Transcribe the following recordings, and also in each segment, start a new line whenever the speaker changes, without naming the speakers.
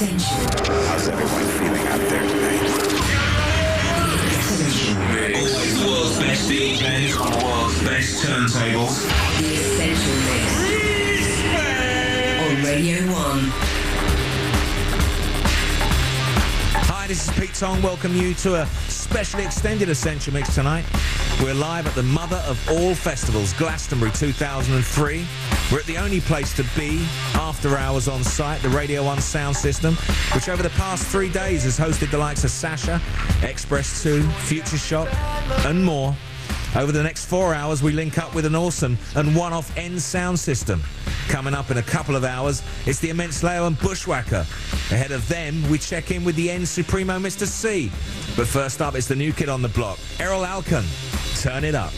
Essential.
How's everyone feeling out there tonight?
Always the world's best DJs on world's best turntables.
The Essential Mix. On Radio 1.
Hi, this is Pete Tong. Welcome you to a specially extended Essential Mix tonight. We're live at the mother of all festivals, Glastonbury 2003. We're at the only place to be after hours on site, the Radio 1 sound system, which over the past three days has hosted the likes of Sasha, X-Press 2, Future Shock, and more. Over the next four hours, we link up with an awesome and one-off end sound system. Coming up in a couple of hours, it's the Immense Layo and Bushwacka. Ahead of them, we check in with the End Supremo Mr. C. But first up, it's the new kid on the block, Erol Alkan. Turn it up.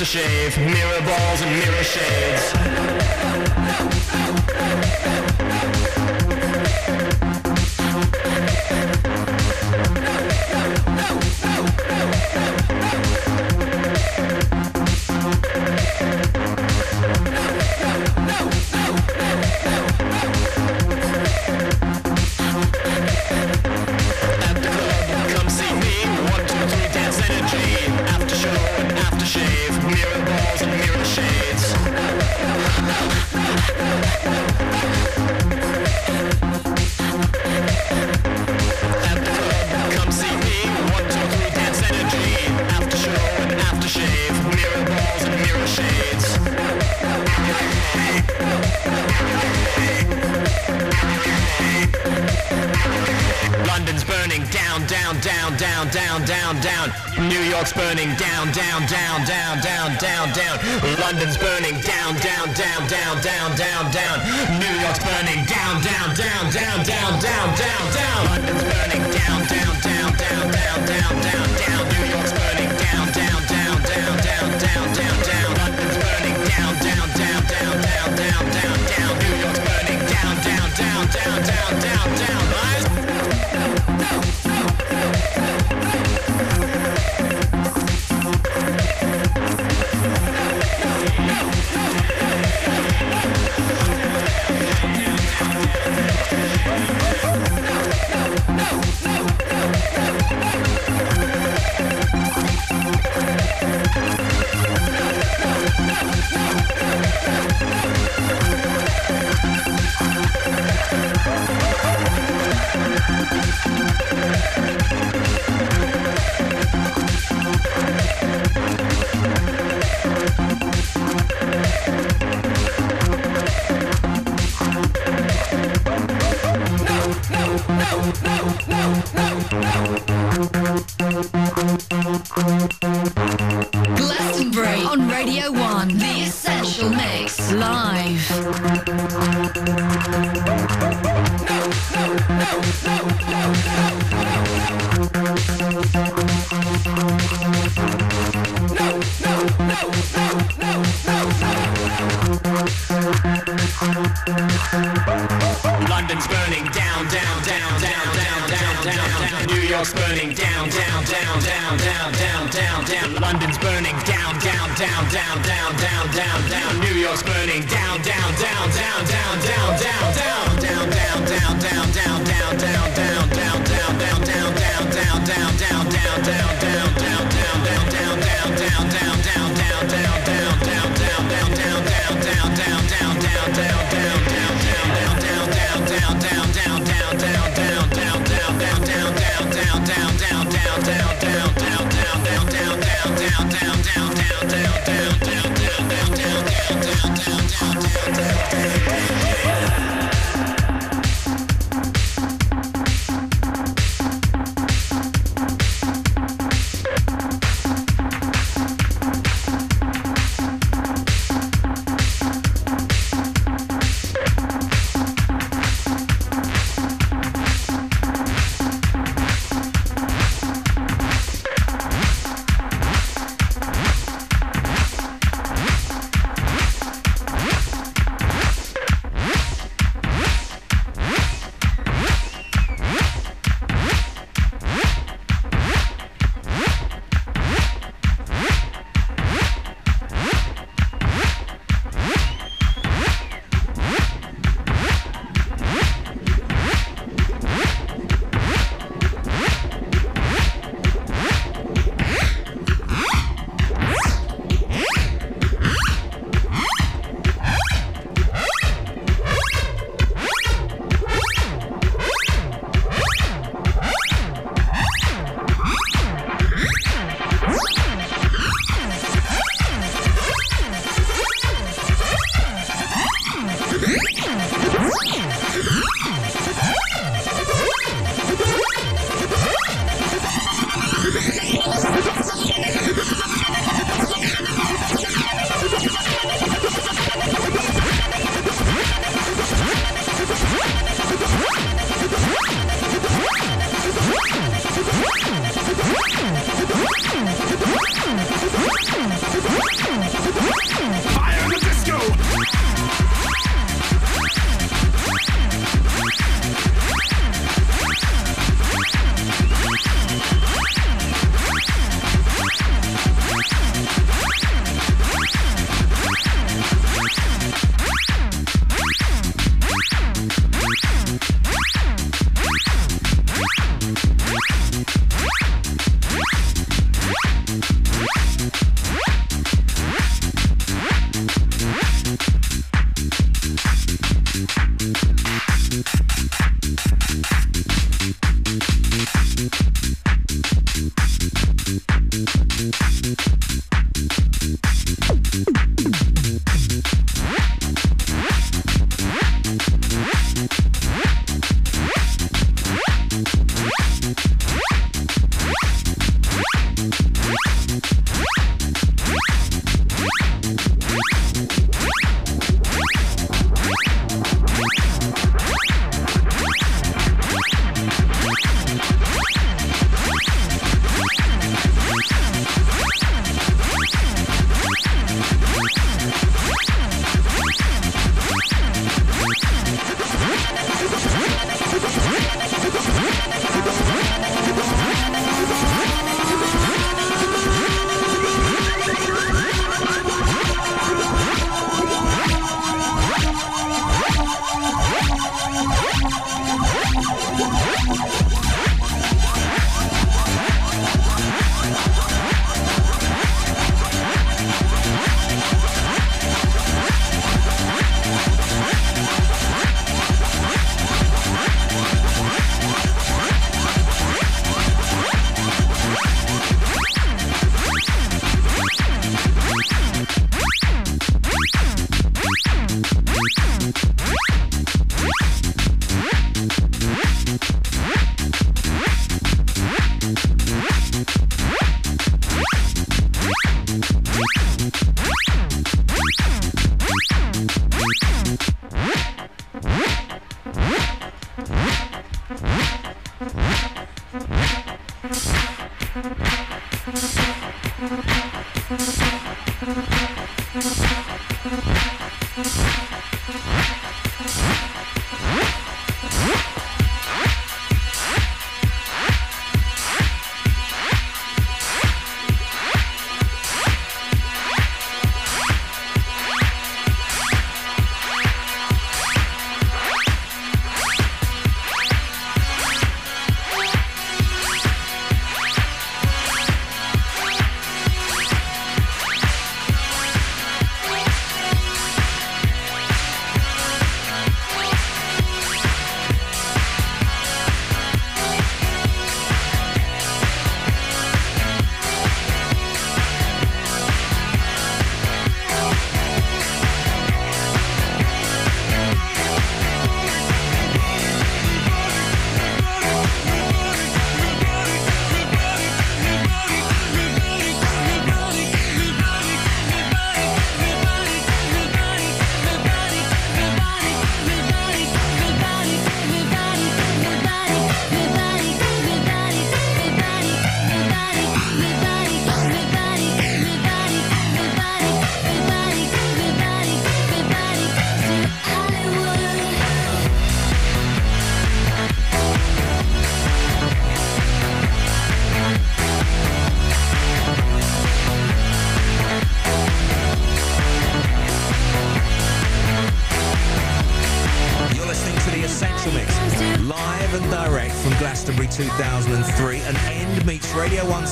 Aftershave, mirror balls and mirror shades.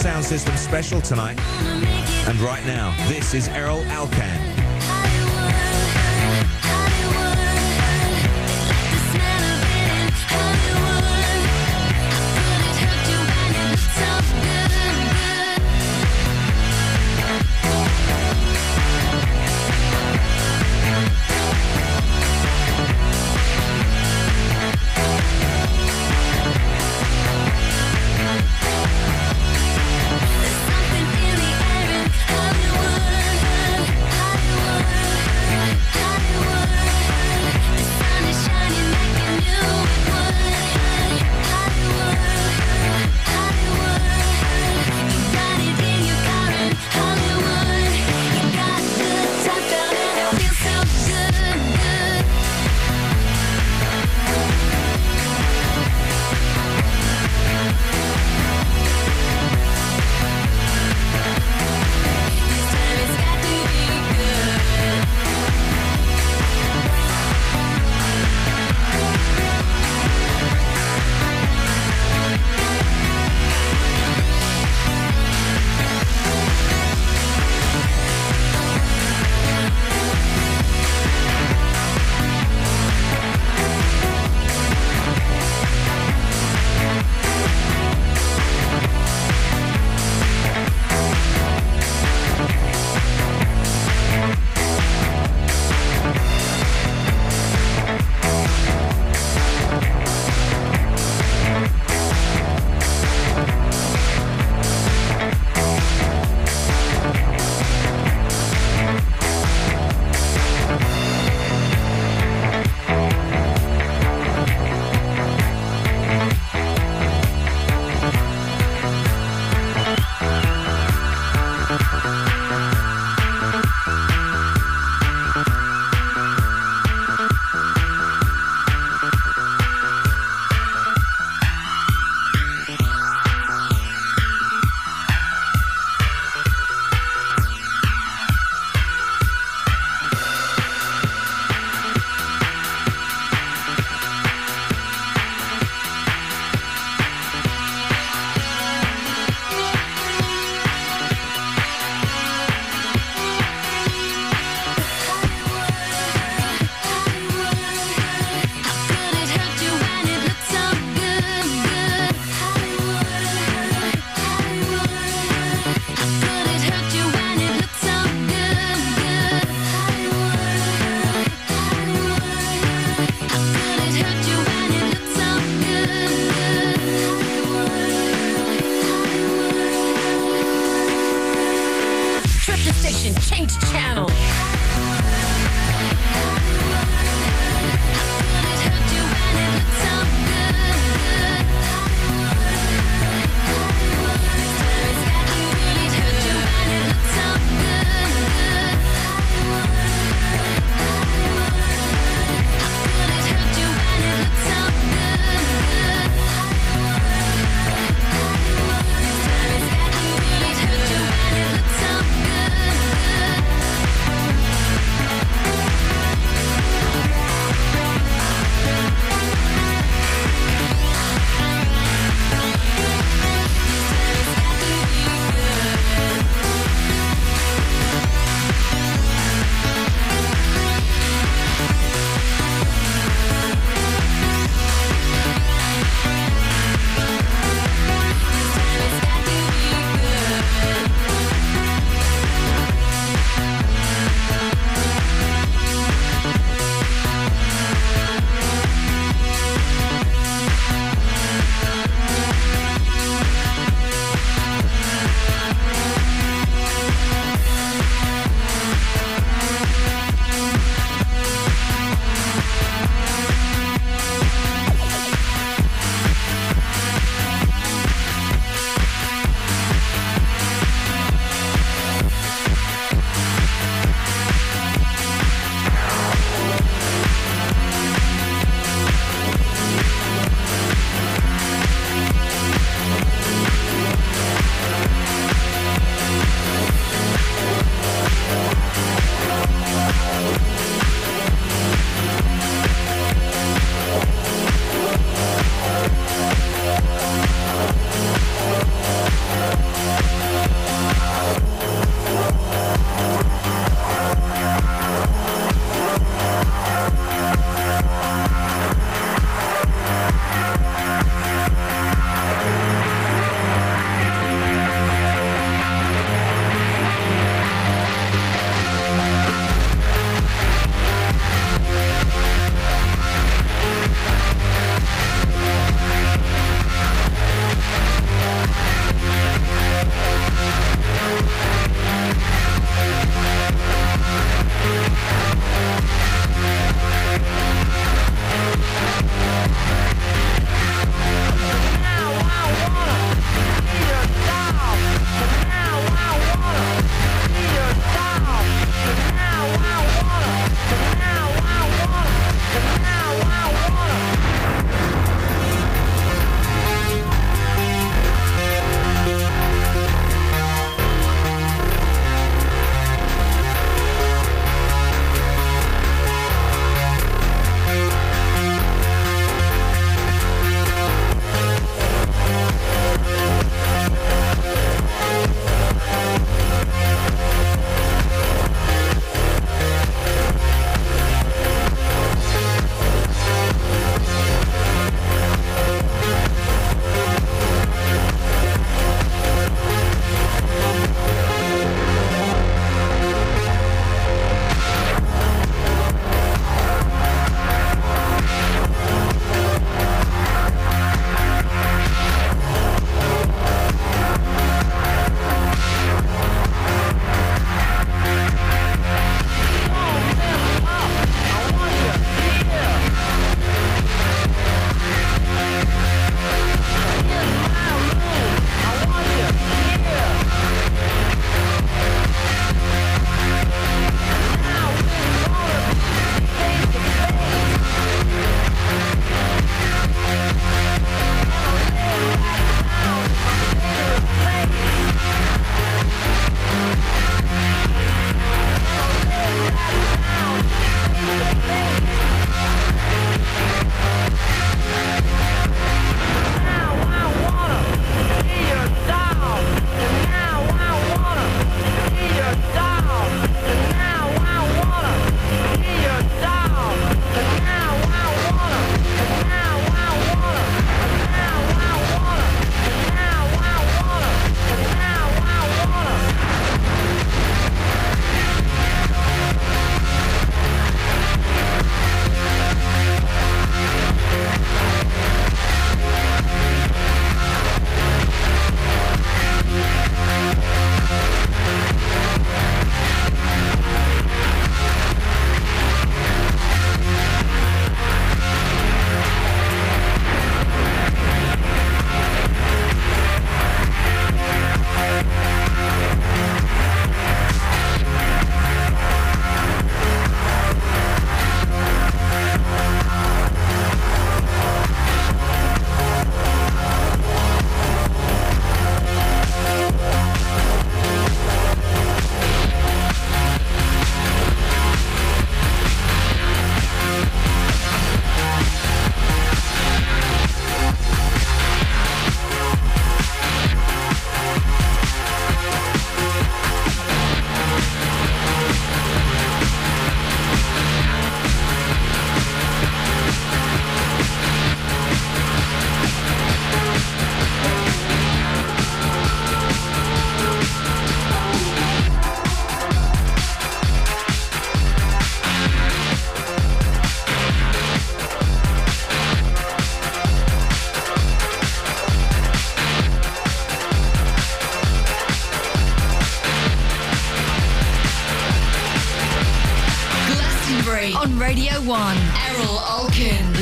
Sound System special tonight. And right now, this is Erol Alkan.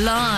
Live.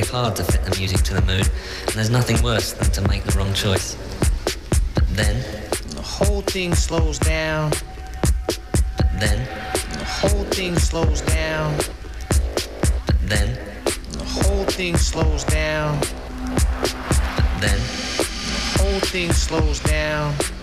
Very hard to fit the music to the mood, and there's nothing worse than to make the wrong choice. But then,
The whole thing slows down.
but then,
The whole thing slows down.
but then,
The whole thing slows down.
but then,
The whole thing slows down. Down.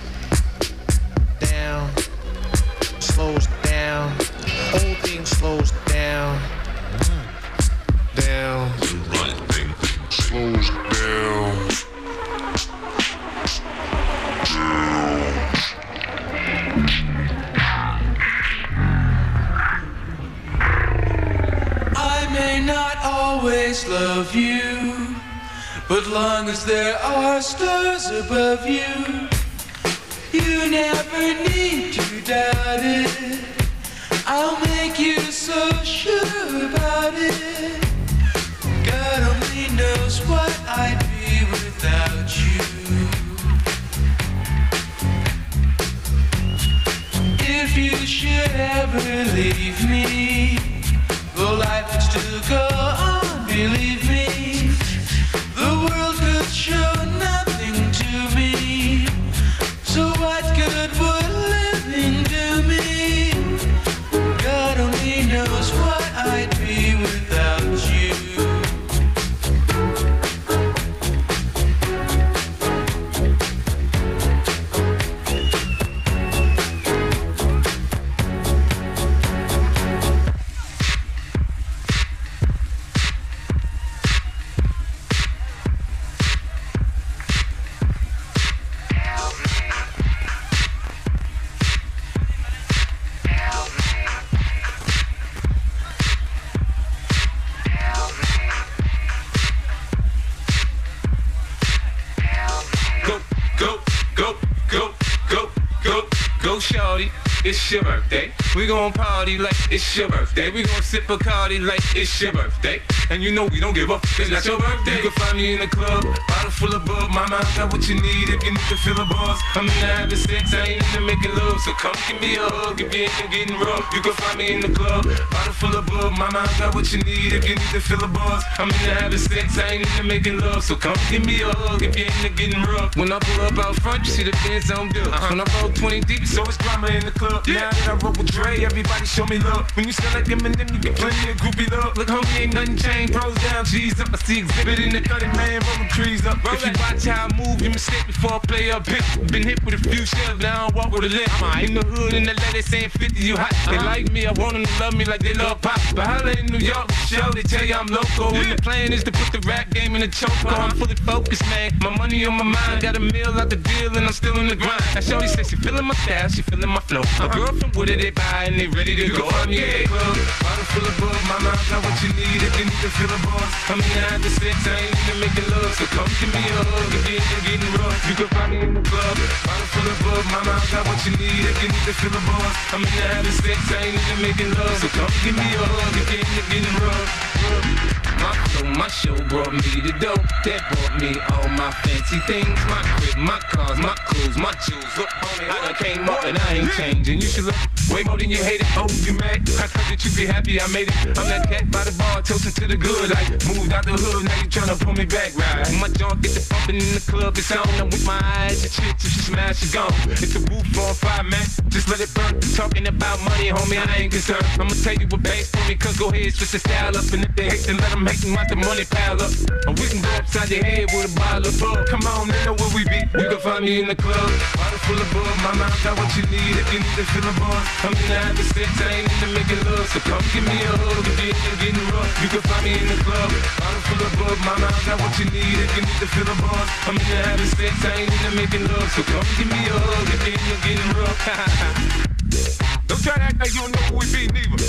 We gon' party like it's your birthday. We gon' sip Bacardi like it's your birthday. And you know we don't give up. It's not your birthday. You can find me in the club, full of bug. Mama, I got what you need if you need to fill the bars. I'm in the having sex, I ain't into making love. So come give me a hug if you ain't getting rough. You can find me in the club, bottle full of bug. Mama, I got what you need if you need to fill the bars. I'm in the having sex, I ain't into making love. So come give me a hug if you ain't into getting rough. When I pull up out front, you see the Benz on dub. Uh-huh. When I roll 20 deep, so it's drama in the club. Now that I roll with Dre, everybody show me love. When you sound like Eminem, you get plenty of groupie love. Look, homie, ain't nothing changed. Pros down, G's up. I see exhibit in the cutting, man, rolling trees up. If you watch how I move, you mistake before I play up hit. Been hit with a few shells, now I walk with a limp. In the hood, in the letter saying 50, you hot. They uh-huh. like me, I want them to love me like they love pop. But holla in New York, show, they tell you I'm local. And the plan is to put the rap game in the choke. I'm uh-huh. fully focused, man. My money on my mind, got a meal out the deal, and I'm still in the grind. Now, Shorty says she feeling my style, she feeling my flow. A girl from Wooded, they buy, and they ready to go. I'm yeah, club, bottle full of bug. My mind got what you need if you need to fill a buzz. I'm the have the sex, I ain't into making love. So come give me a hug if you ain't getting rough. You can find me in the club, bottle full of bug. My mind got what you need if you need to fill a buzz. I'm in the the sex, I ain't into making love. So come give me a hug if you ain't getting rough. My flow, my show brought me the dope. That brought me all my fancy things. My crib, my cars, my clothes, my jewels. Look, homie, I done came up and I ain't changing. You should look way more than you hate it. Oh, you mad? I thought that you be happy I made it. I'm that cat by the bar, toasting to the good. I moved out the hood, now you tryna pull me back, right? My junk get the bumping in the club, it's on. I'm with my eyes, the chick, if she smash, she gone. It's a roof on fire, man. Just let it burn. Talking about money, homie, I ain't concerned. I'ma tell you what banks for me, cause go ahead, switch the style up. And if they hate, then let them hate and watch the money pile up. Or we can go upside your head with a bottle of bug. Come on, they know where we be. You can find me in the club, bottle full of bug. My mind got what you need if you need to fill a buzz. I'm in the having sex, I ain't into making love. So come give me a hug if you ain't getting rough. You can find me in the club, bottle full of bug. My mind got what you need if you need to fill a buzz. I'm in the having sex, I ain't into making love. So come give me a hug if you ain't getting rough. Don't try to act like you don't know who we be, neither.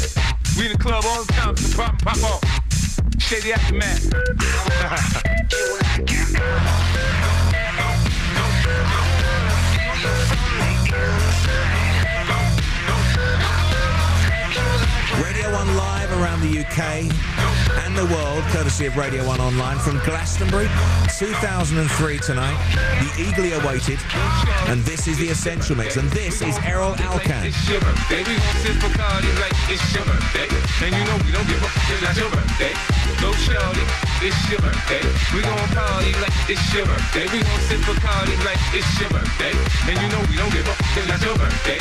We in the club all the time, so pop, pop off. Shady aftermath.
UK and the world, courtesy of Radio 1 Online, from Glastonbury 2003 tonight, the eagerly awaited, and this is the Essential Mix, and this is Erol Alkan.
It's your birthday. Sip Bacardi like it's your birthday. And you know we don't give up it's your birthday. Go shorty, it's your birthday. We gon' party like it's your birthday. We gon' sip Bacardi like it's your birthday. And you know we don't give up it's your birthday.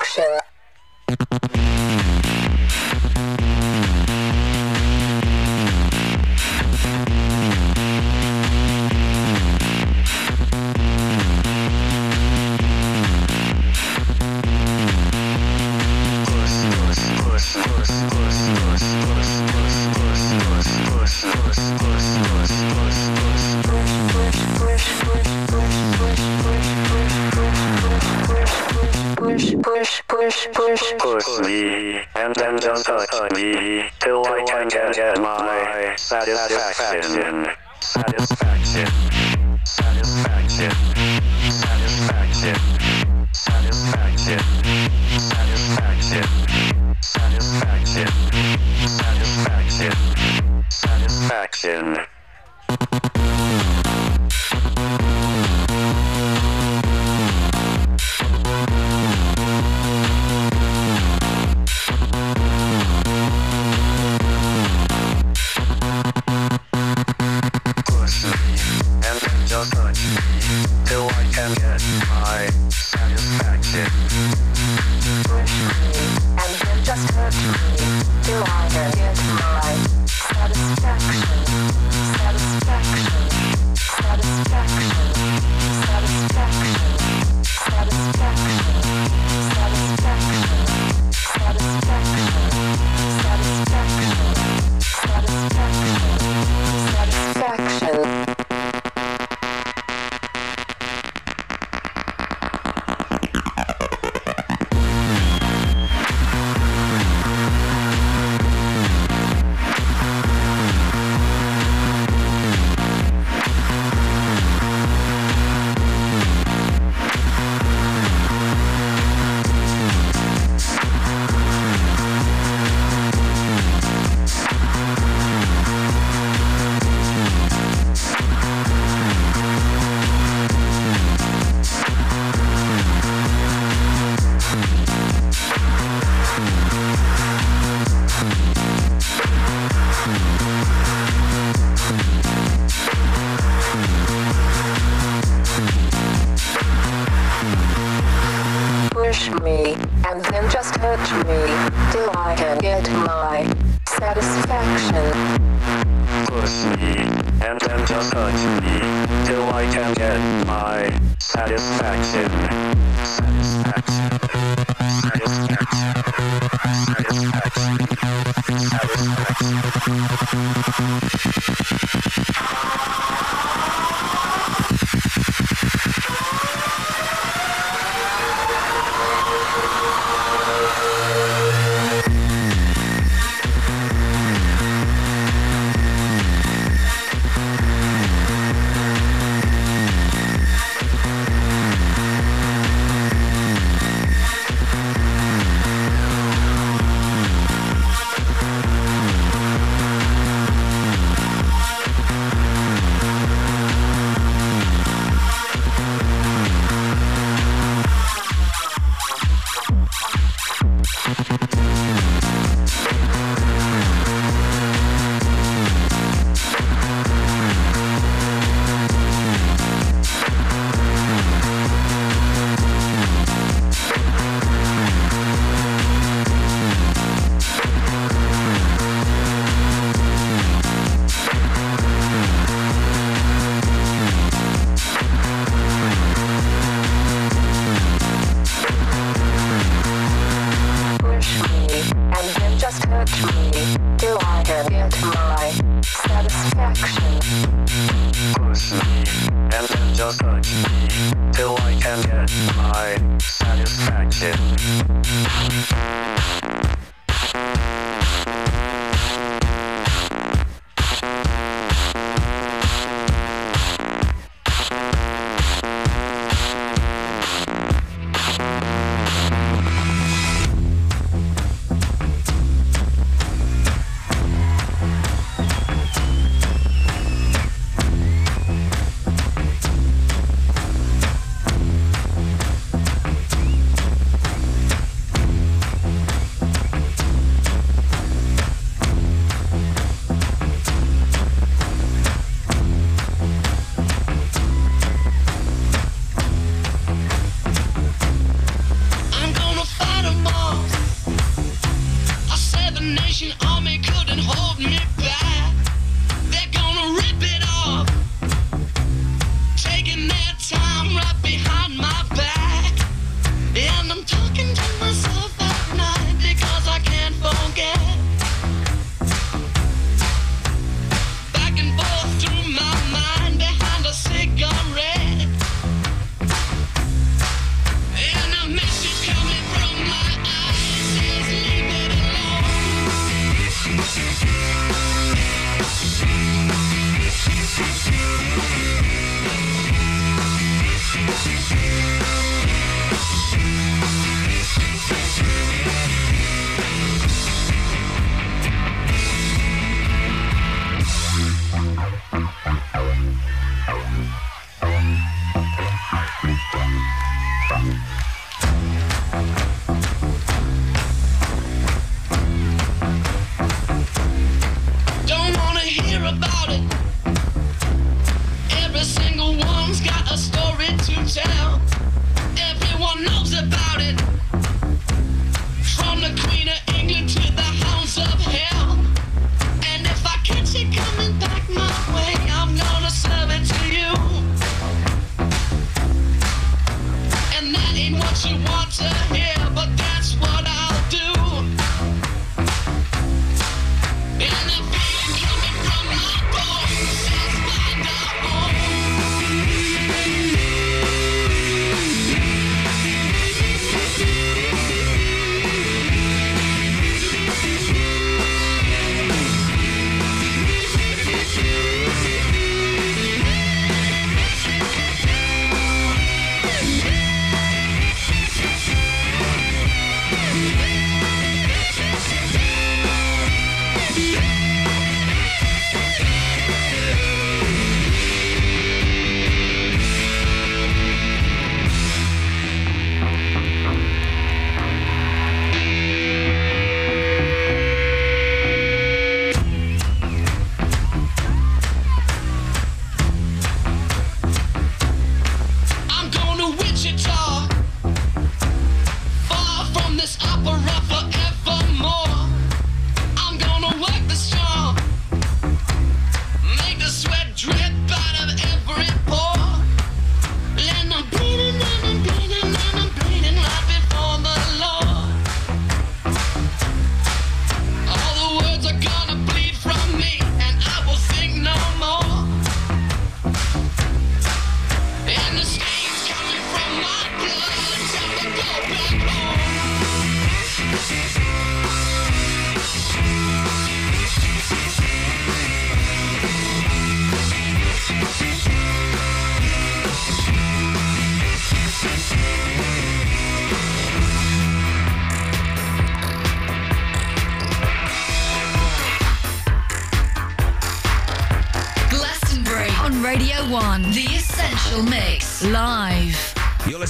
satisfaction.
Satisfaction.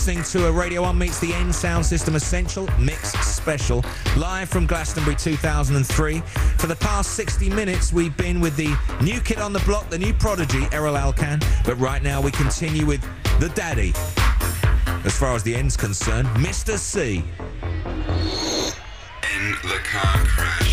listening to a Radio 1 Meets the End Sound System Essential Mix Special, live from Glastonbury 2003. For the past 60 minutes, we've been with the new kid on the block, the new prodigy, Erol Alkan. But right now, we continue with the daddy, as far as the end's concerned, Mr. C.
In the car crash.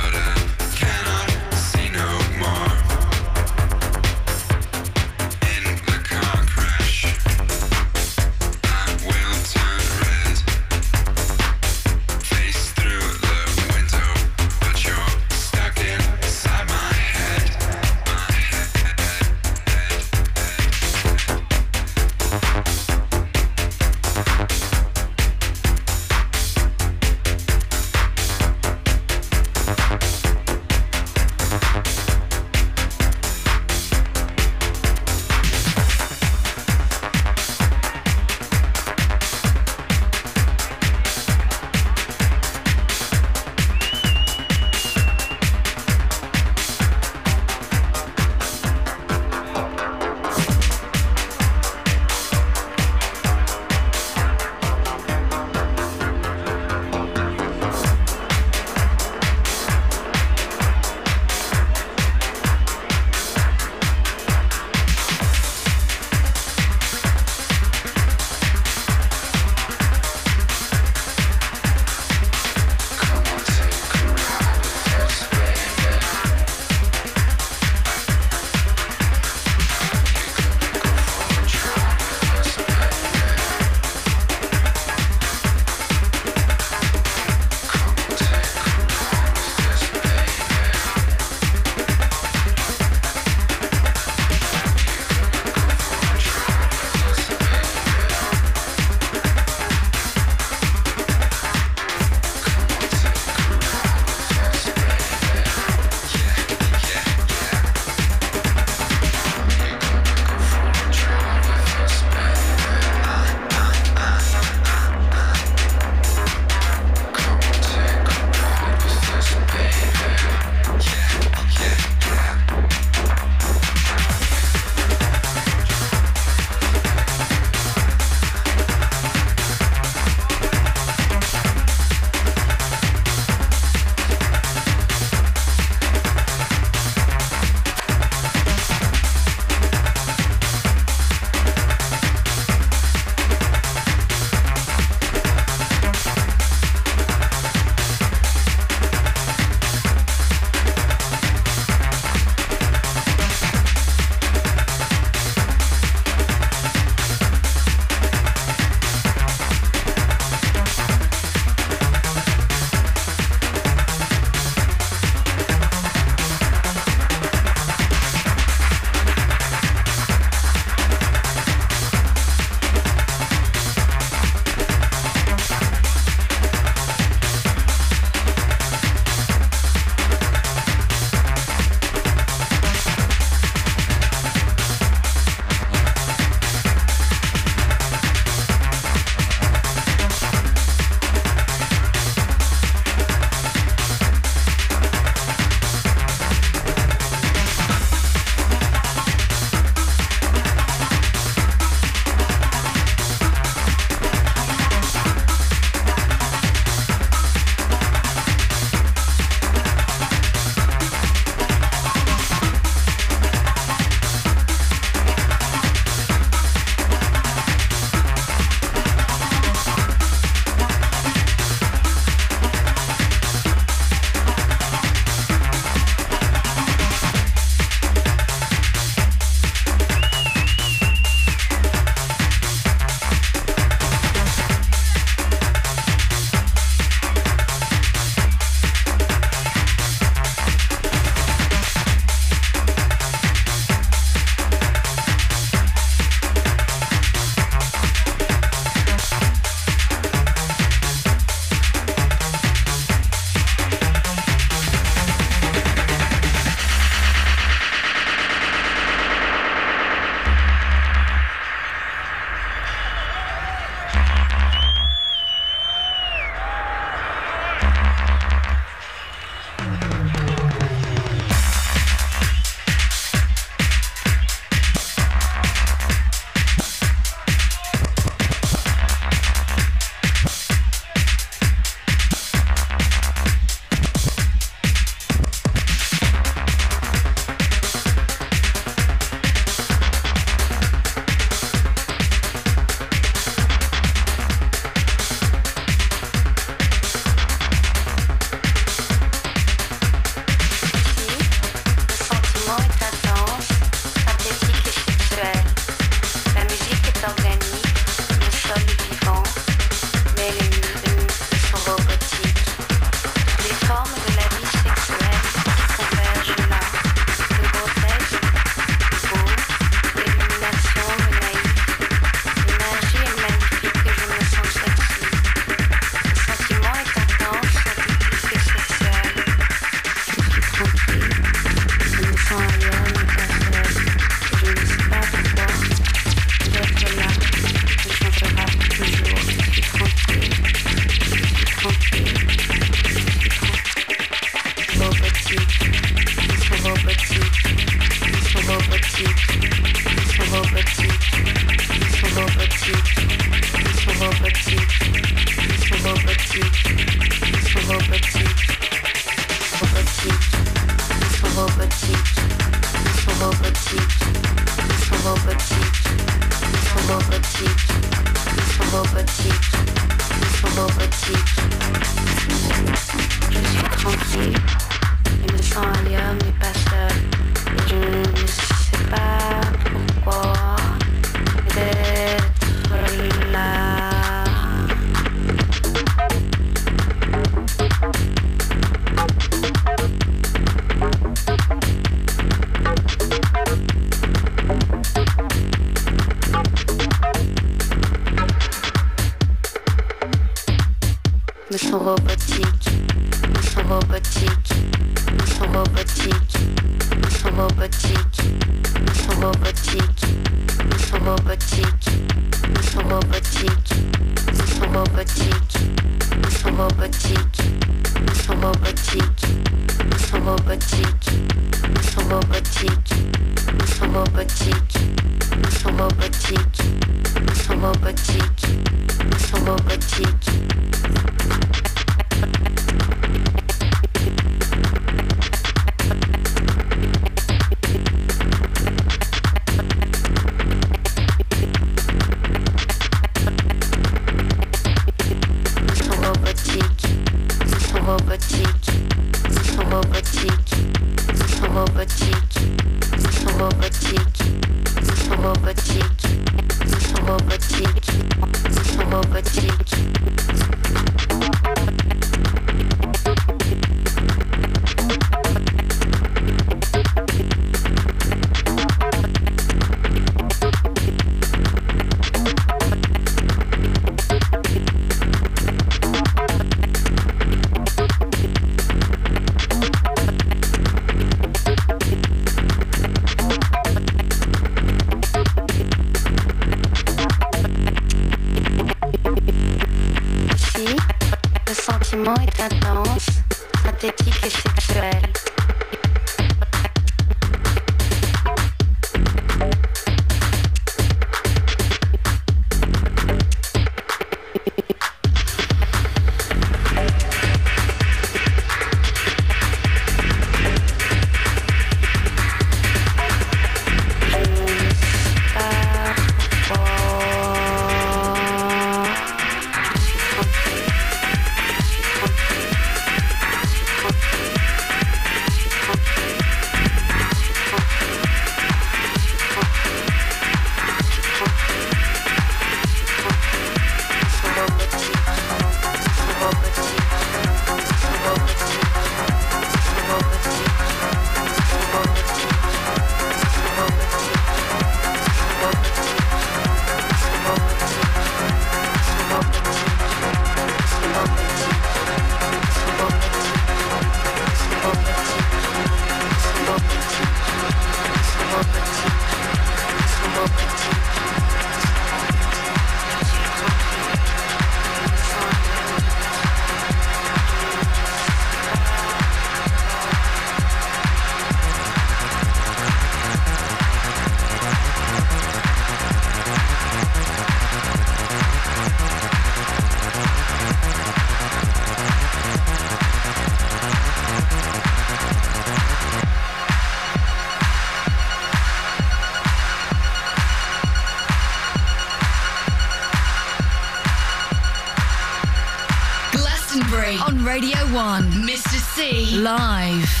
1. Mr. C. Live.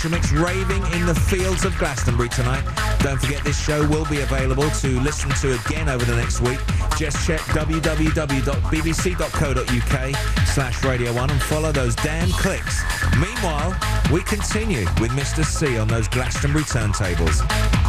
1's Essential Mix raving in the fields of Glastonbury tonight. Don't forget this show will be available to listen to again over the next week. Just check www.bbc.co.uk slash Radio 1 and follow those damn clicks. Meanwhile, we continue with Mr. C on those Glastonbury turntables.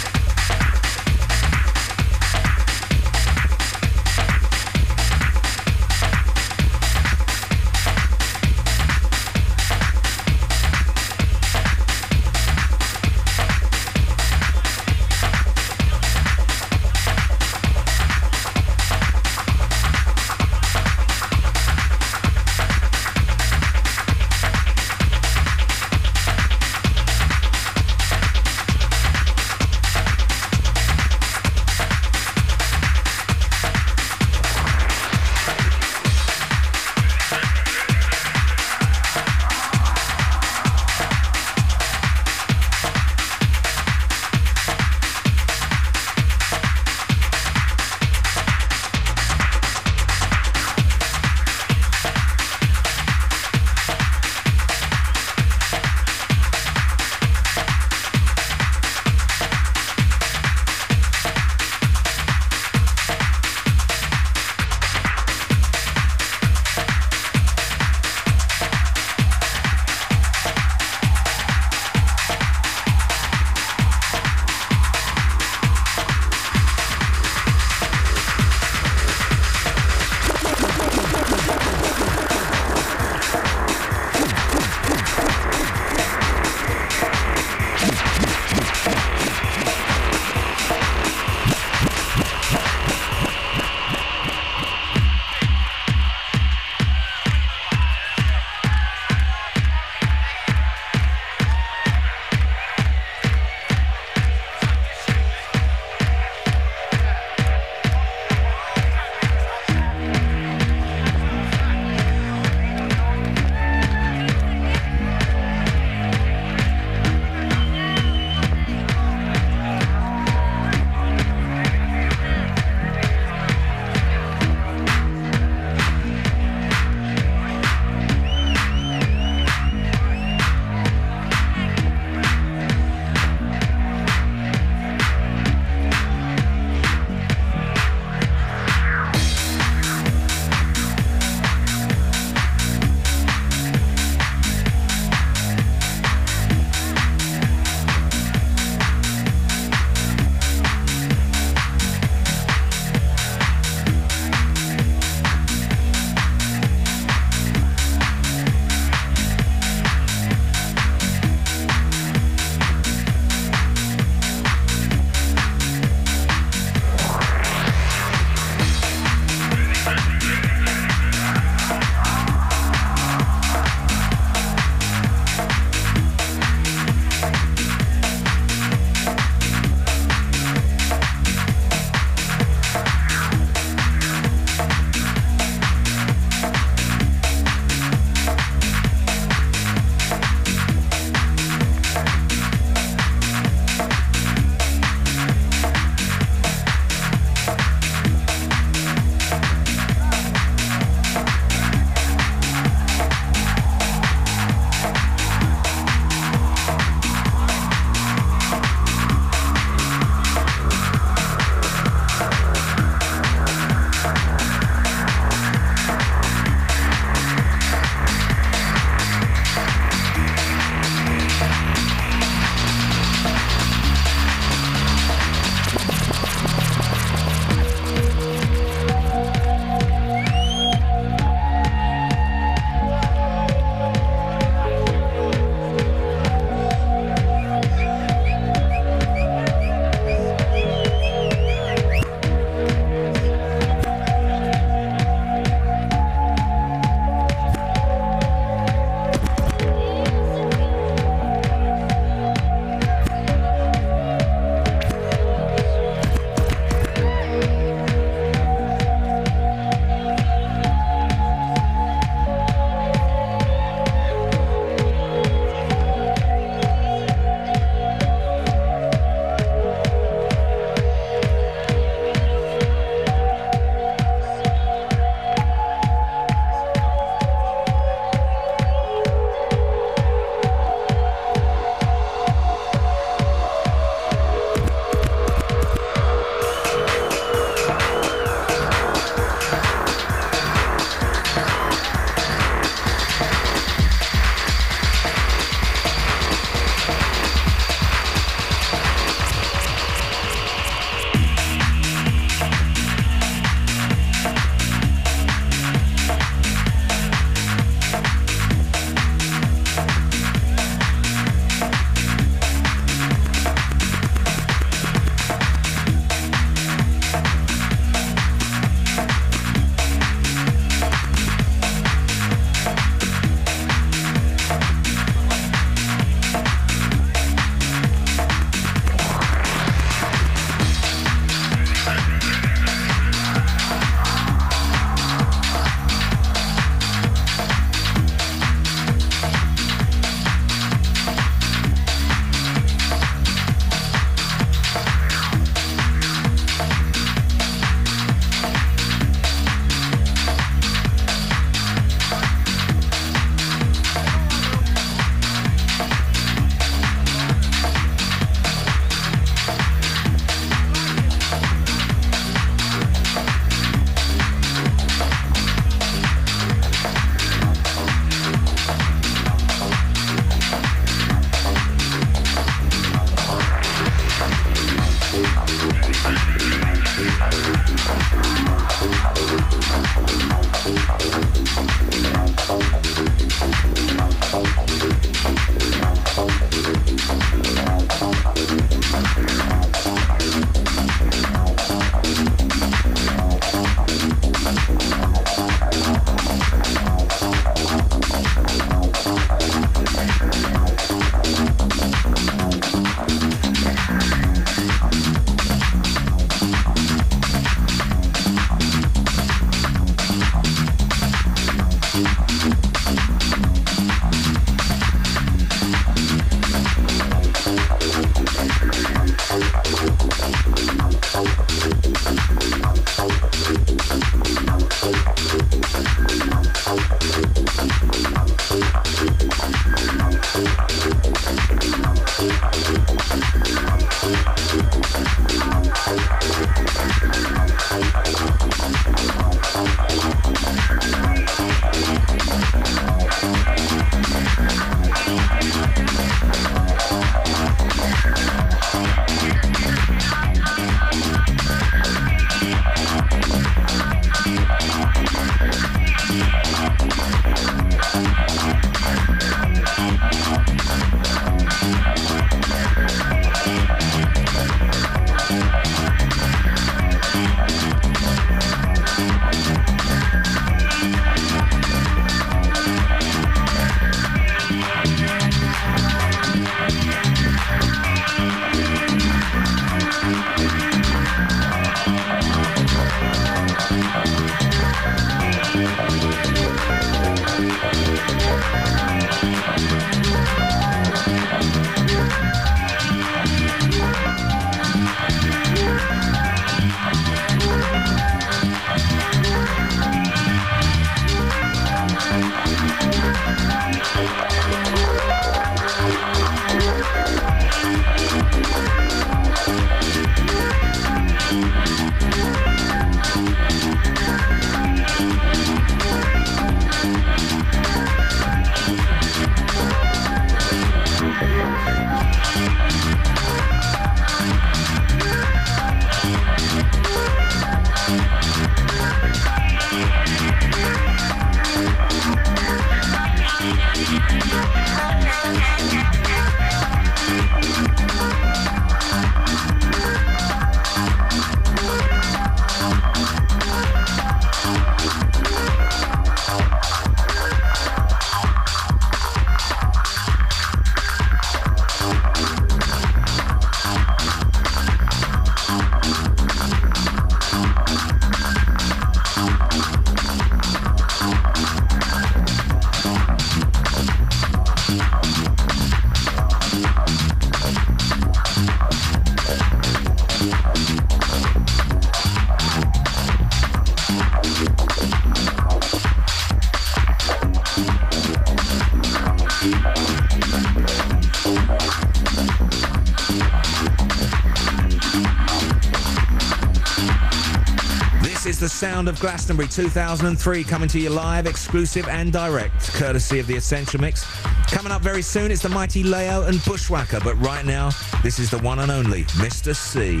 Sound of Glastonbury 2003 coming to you live, exclusive and direct, courtesy of the Essential Mix. Coming up very soon, it's the mighty Layo and Bushwacka, but right now, this is the one and only Mr. C.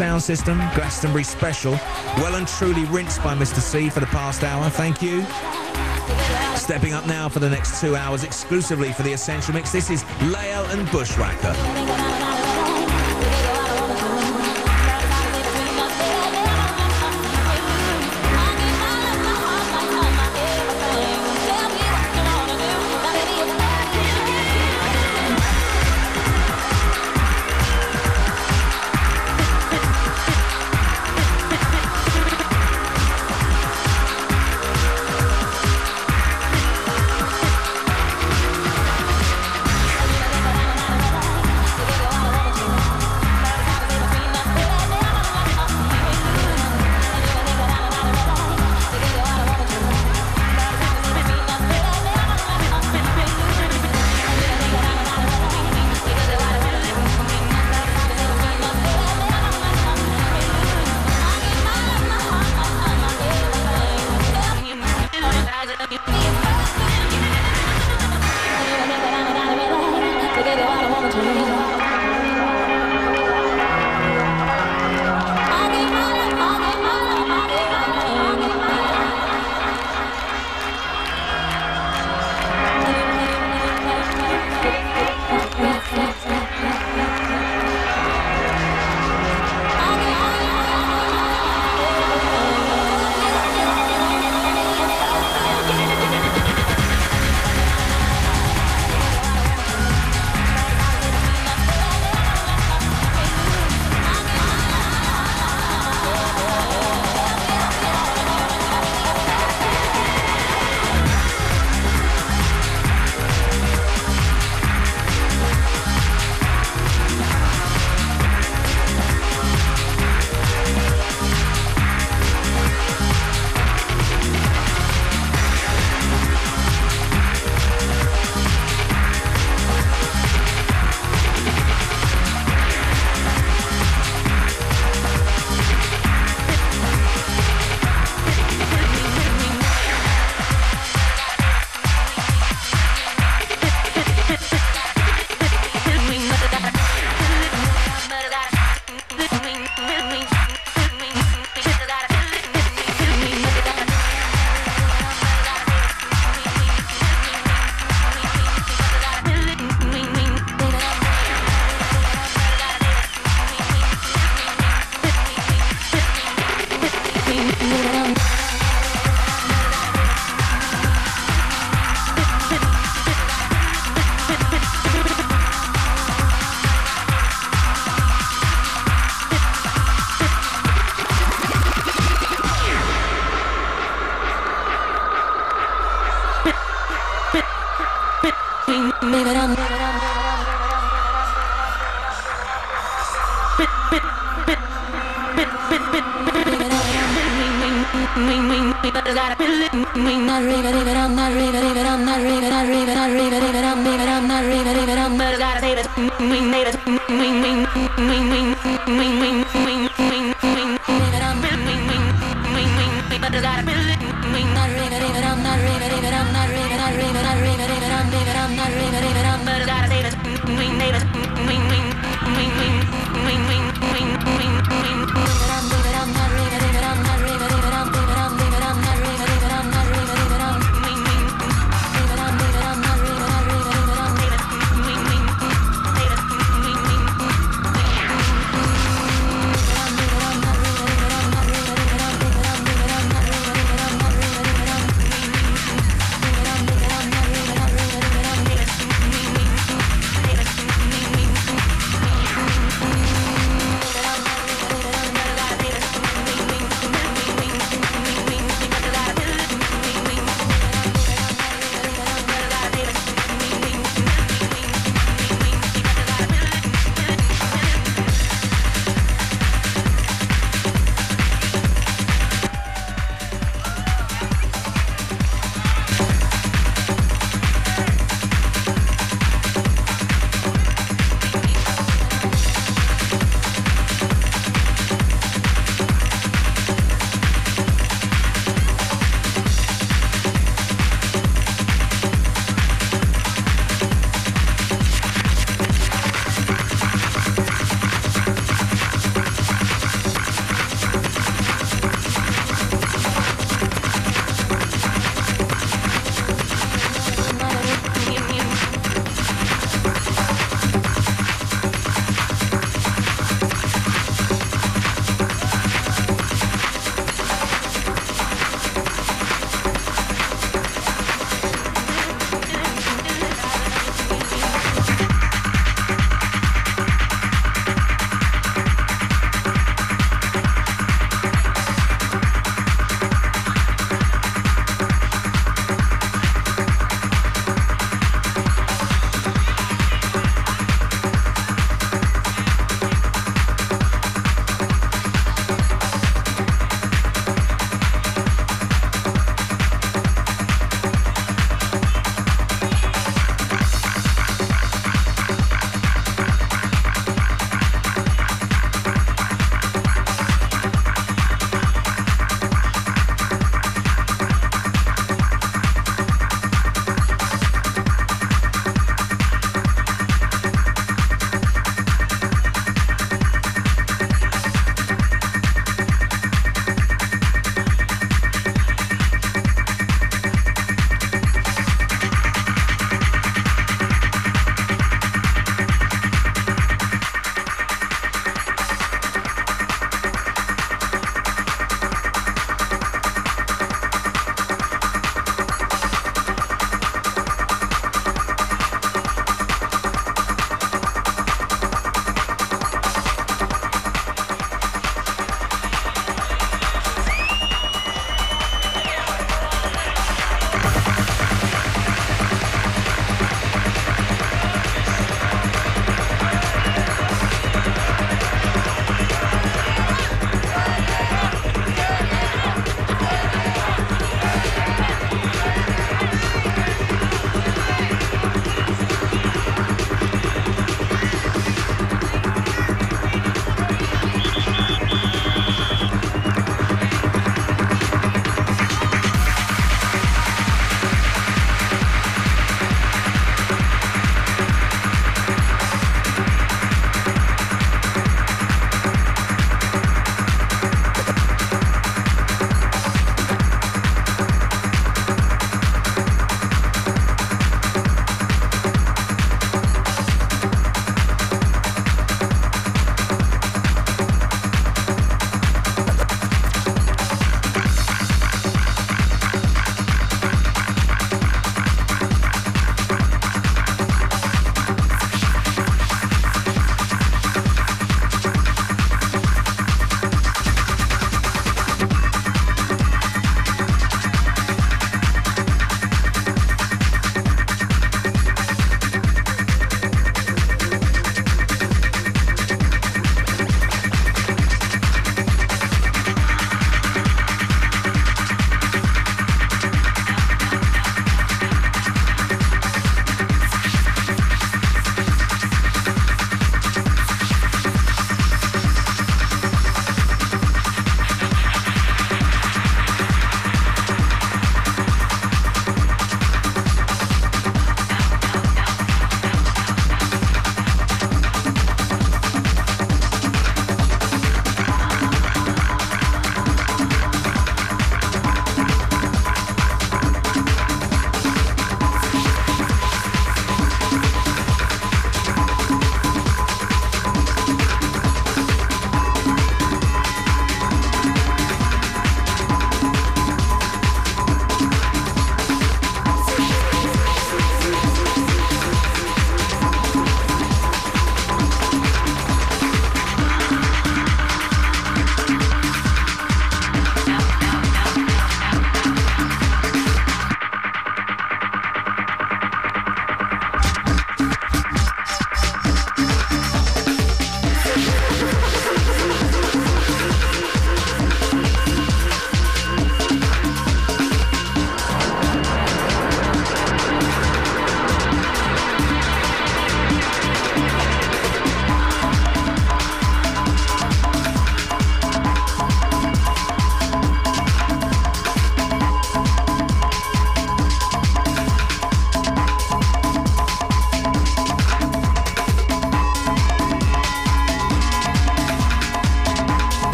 sound system, Glastonbury special. Well and truly rinsed by Mr. C for the past hour. Thank you. Stepping up now for the next two hours exclusively for the Essential Mix. This is Layo and
Bushwacka.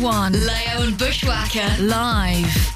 1. Layo and Bushwacka live.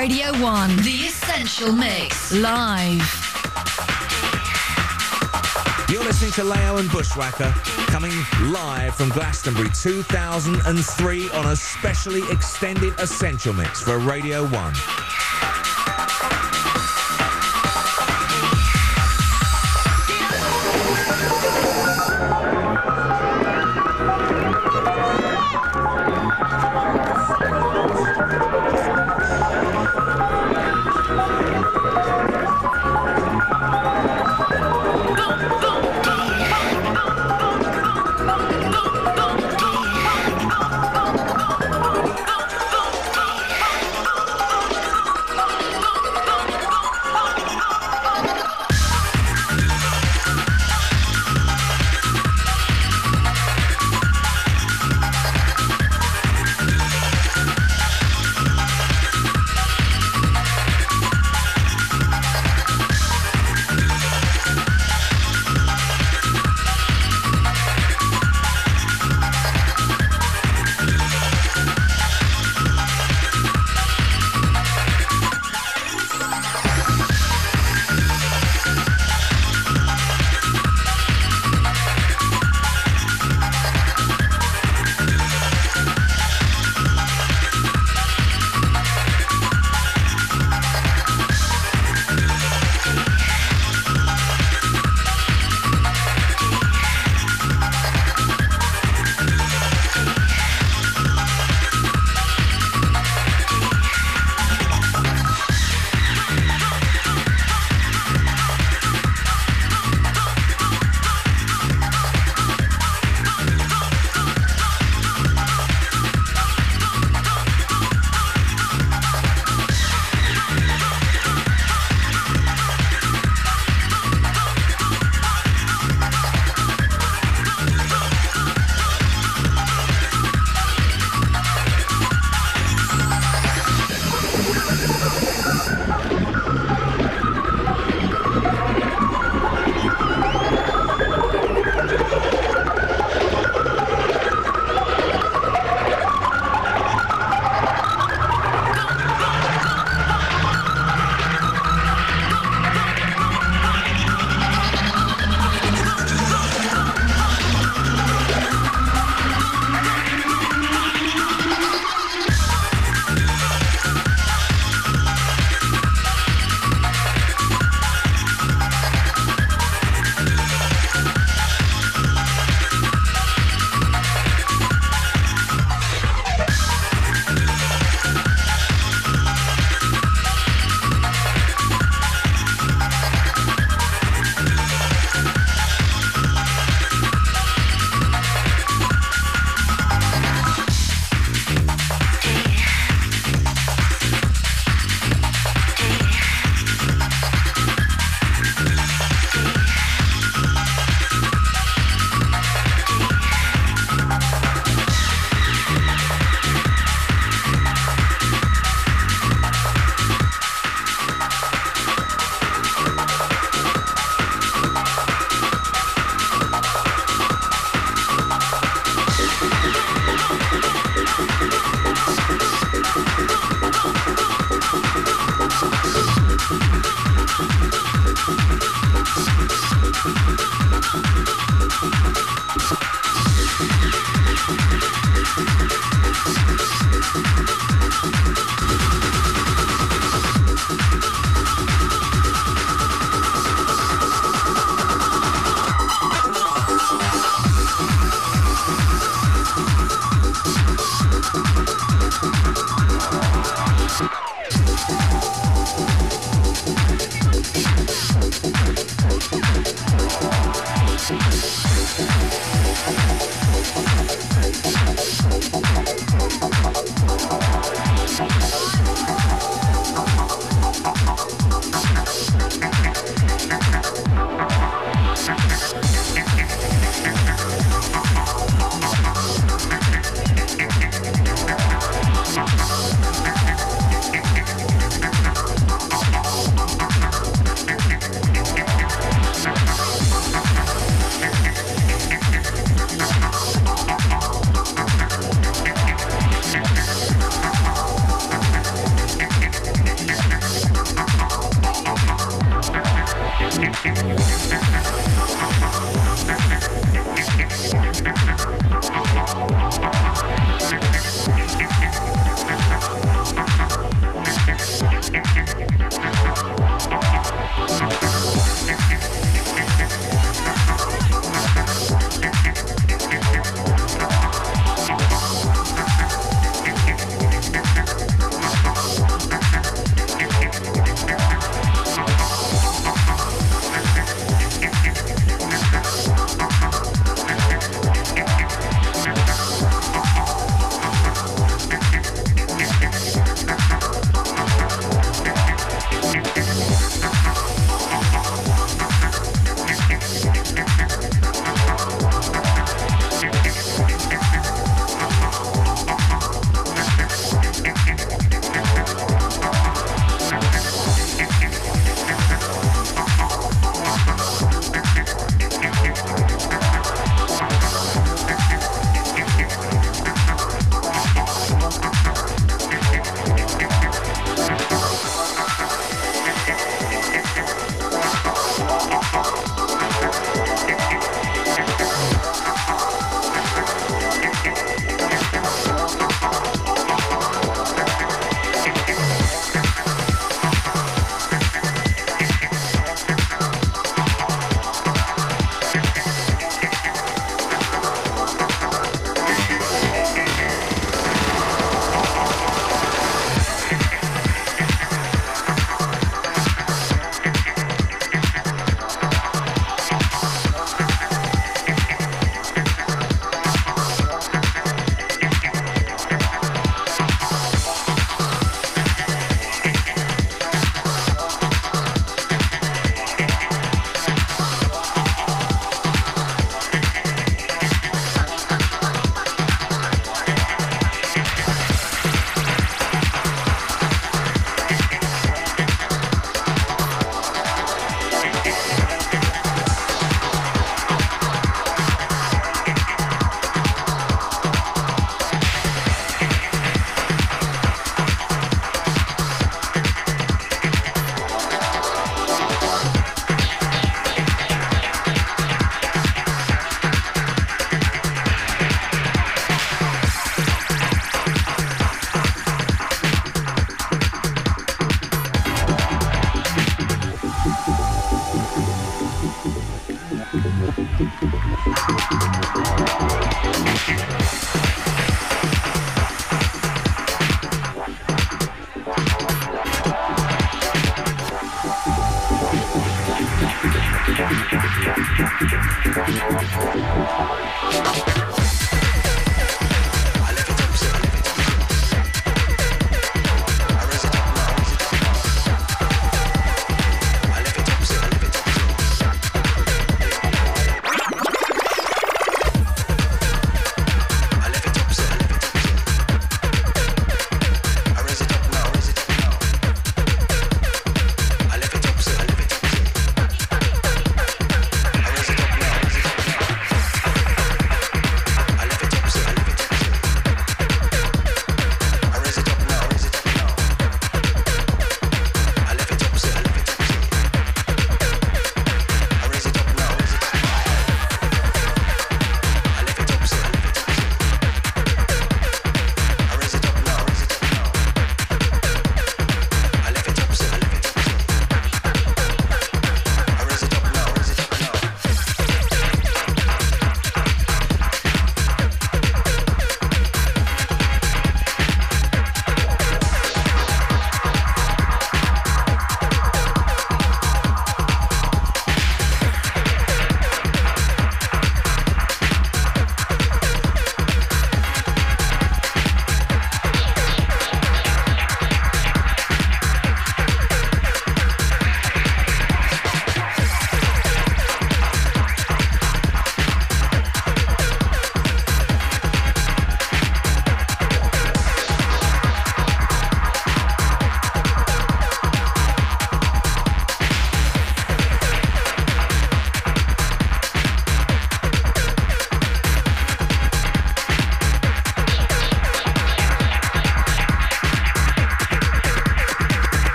Radio 1. The Essential Mix. Live.
You're listening to Layo and Bushwacka coming live from Glastonbury 2003 on a specially extended Essential Mix for Radio 1.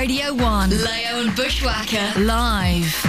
Radio 1. Layo and Bushwacka live.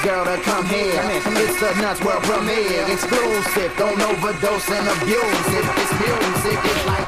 Boys. Tell your girl to come here. It's the Nuts World premiere, exclusive. Don't overdose and abuse it. It's music. It's like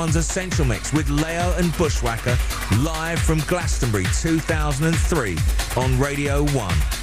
1's Essential Mix with Layo and Bushwacka live from Glastonbury 2003 on Radio 1.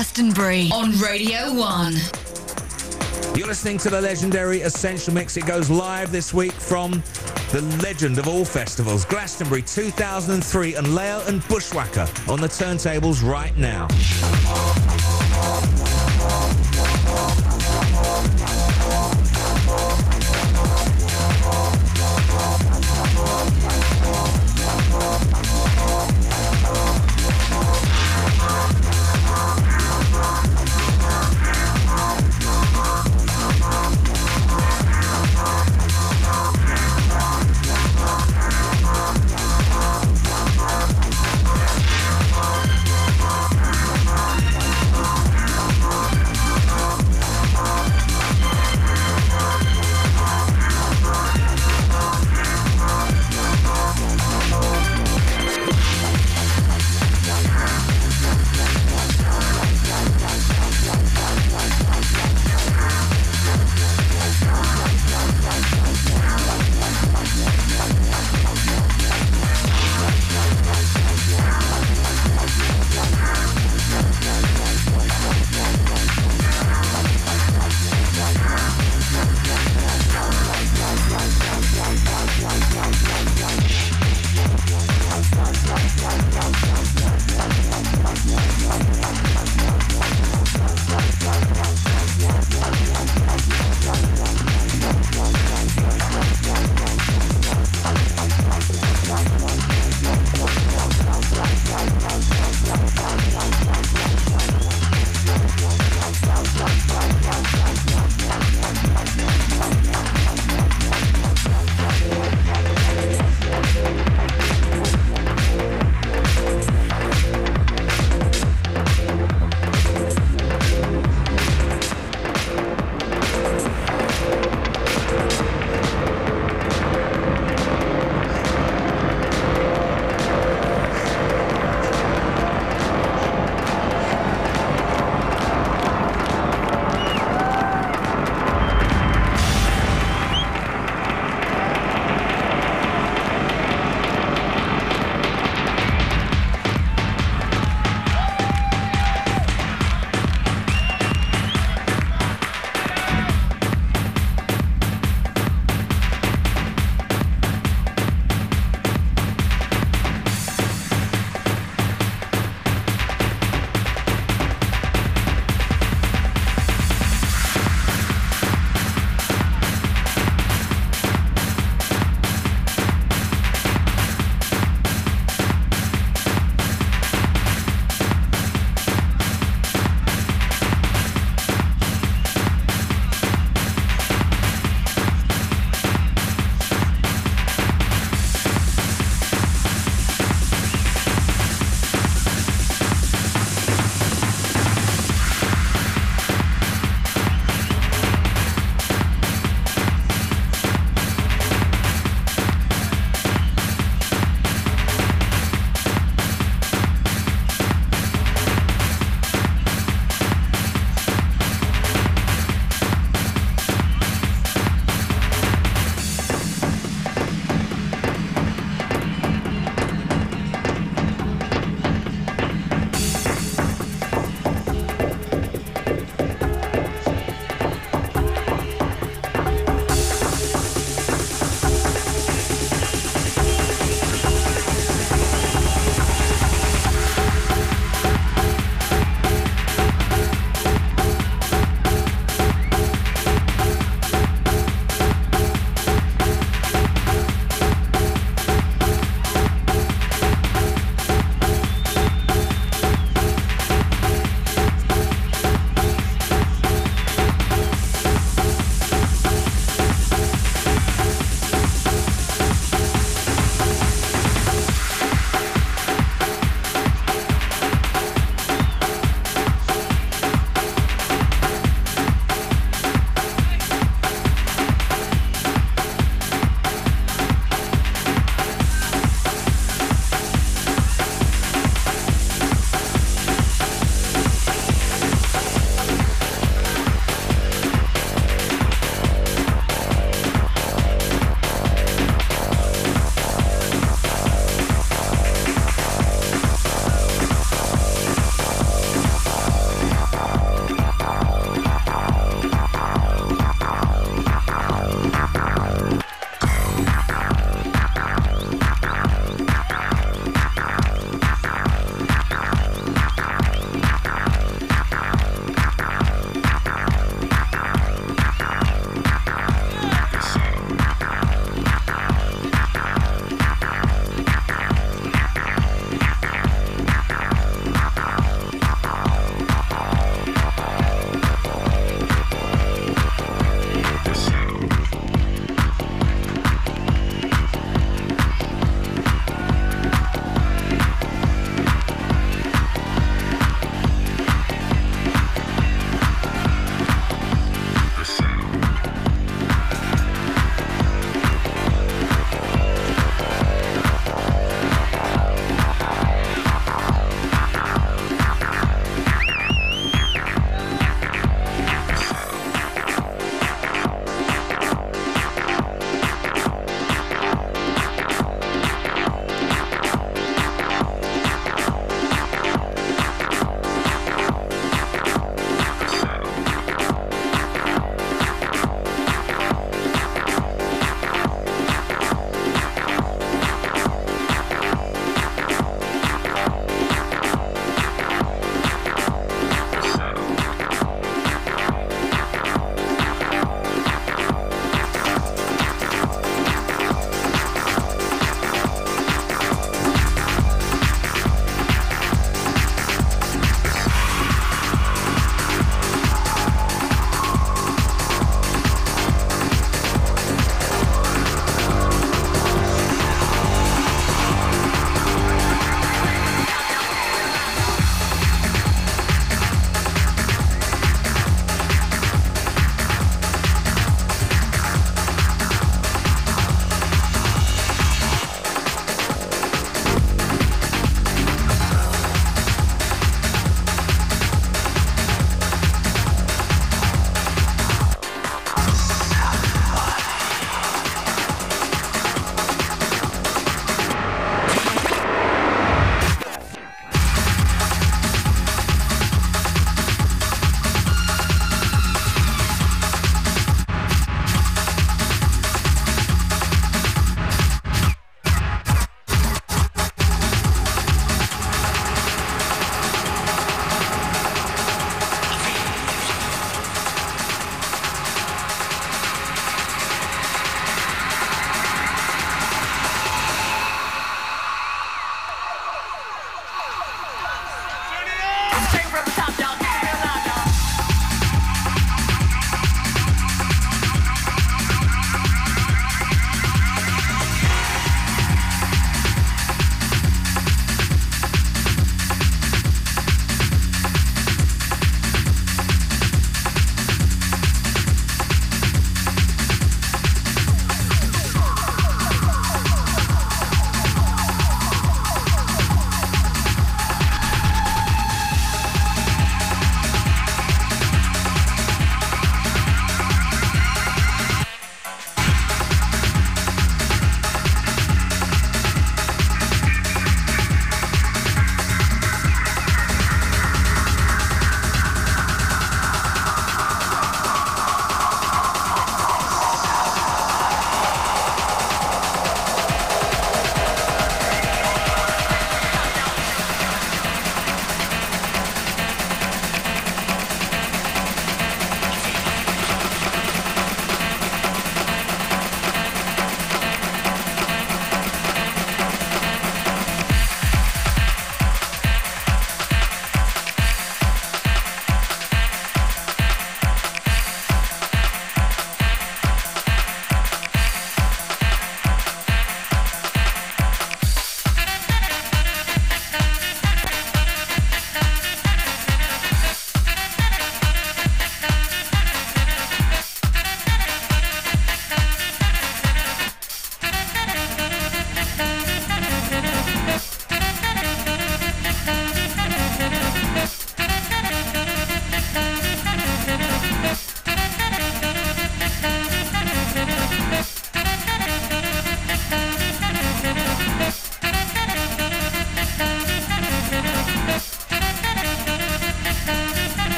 Glastonbury on Radio 1.
You're listening to the legendary Essential Mix. It goes live this week from the legend of all festivals, Glastonbury 2003, and Layo and Bushwacka on the turntables right now.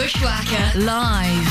Bushwacka live.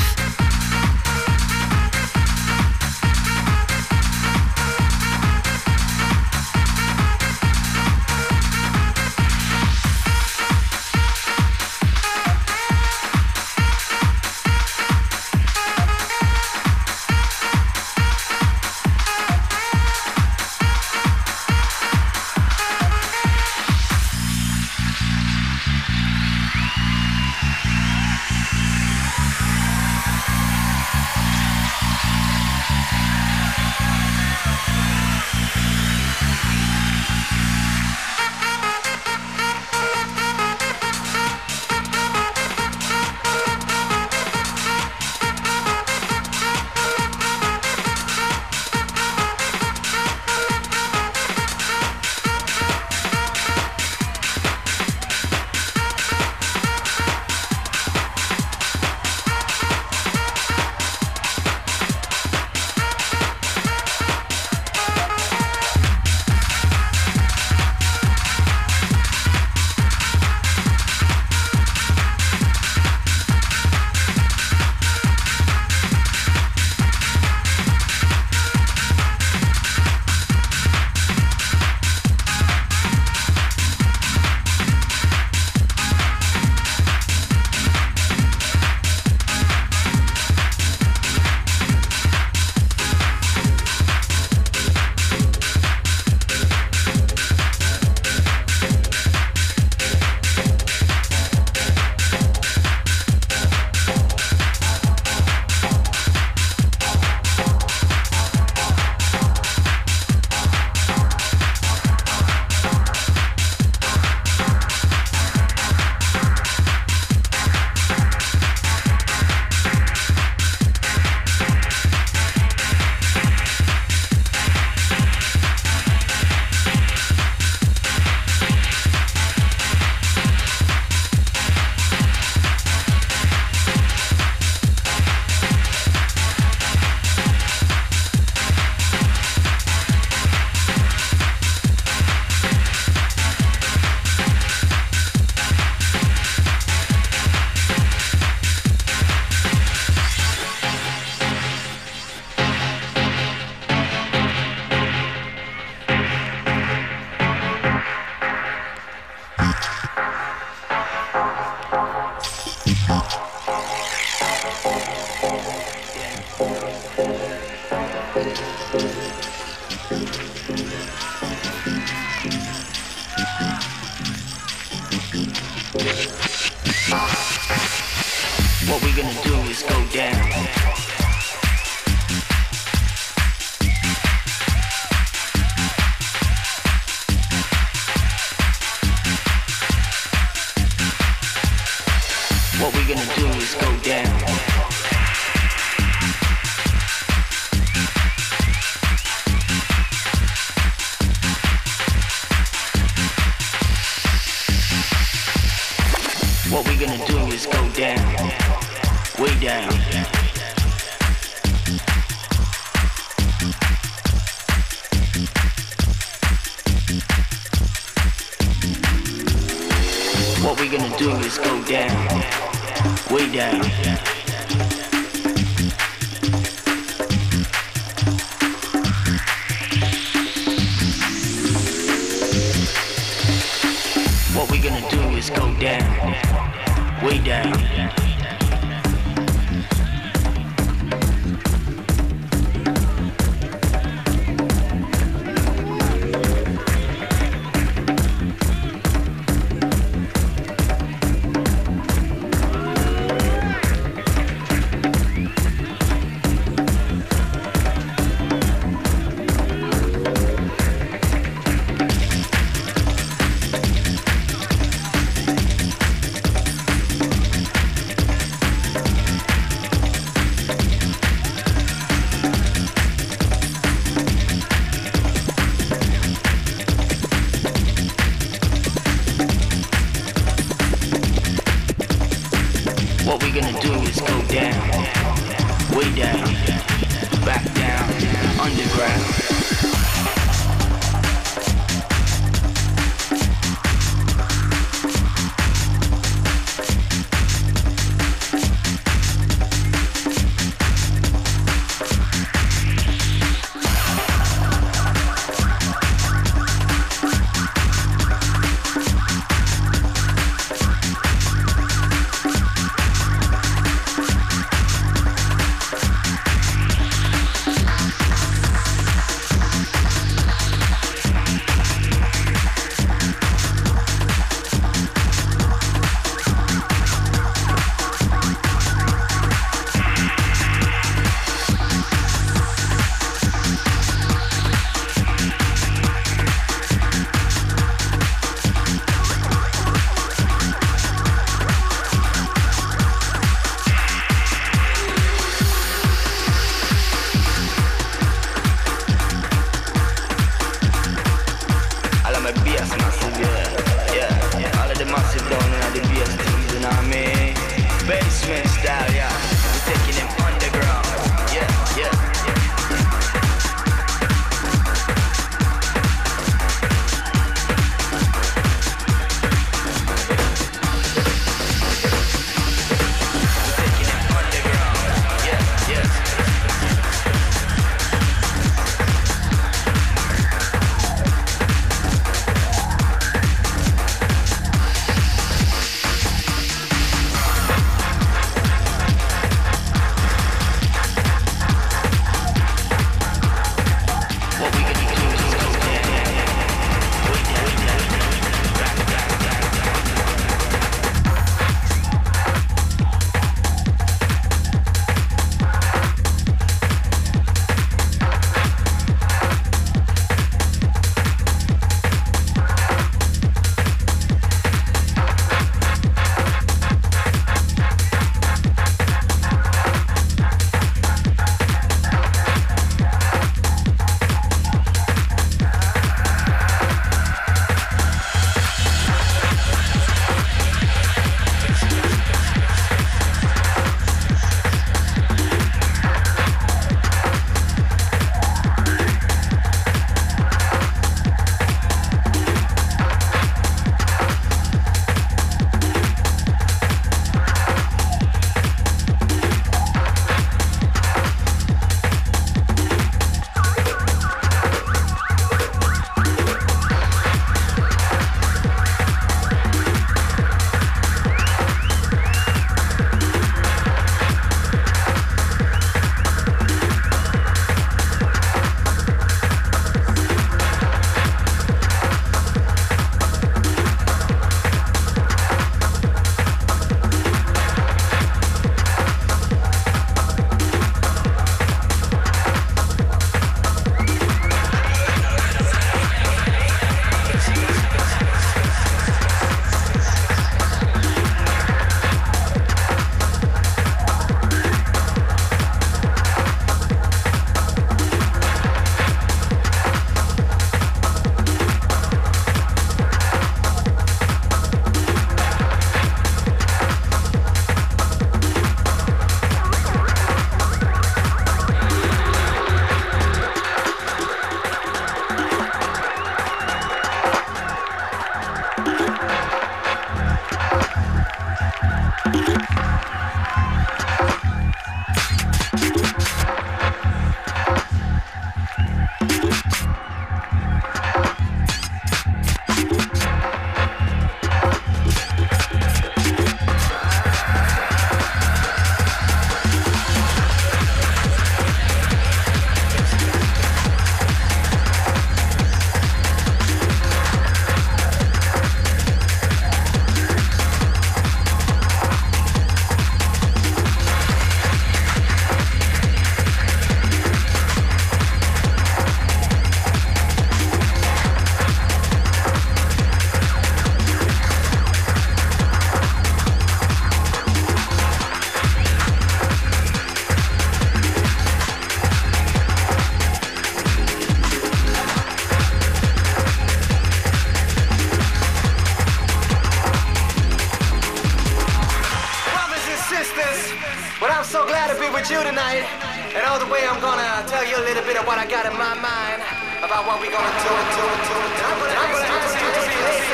About what we're gonna do, do, do, do. I'm gonna, I'm gonna you to behave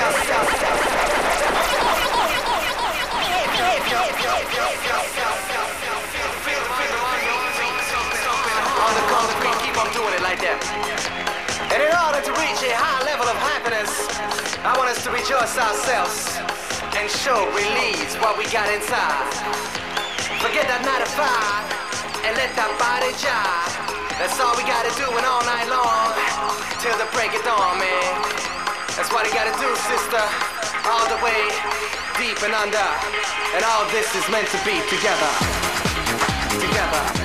On the we on doing it like that. And in order to reach a high level of happiness, I want us to rejoice ourselves and show release what we got inside. Forget that 9 to 5 and let that body jive. That's all we gotta do and all night long till the break of dawn, man. That's what you gotta do, sister. All the way deep and under. And all this is meant to be. Together. Together.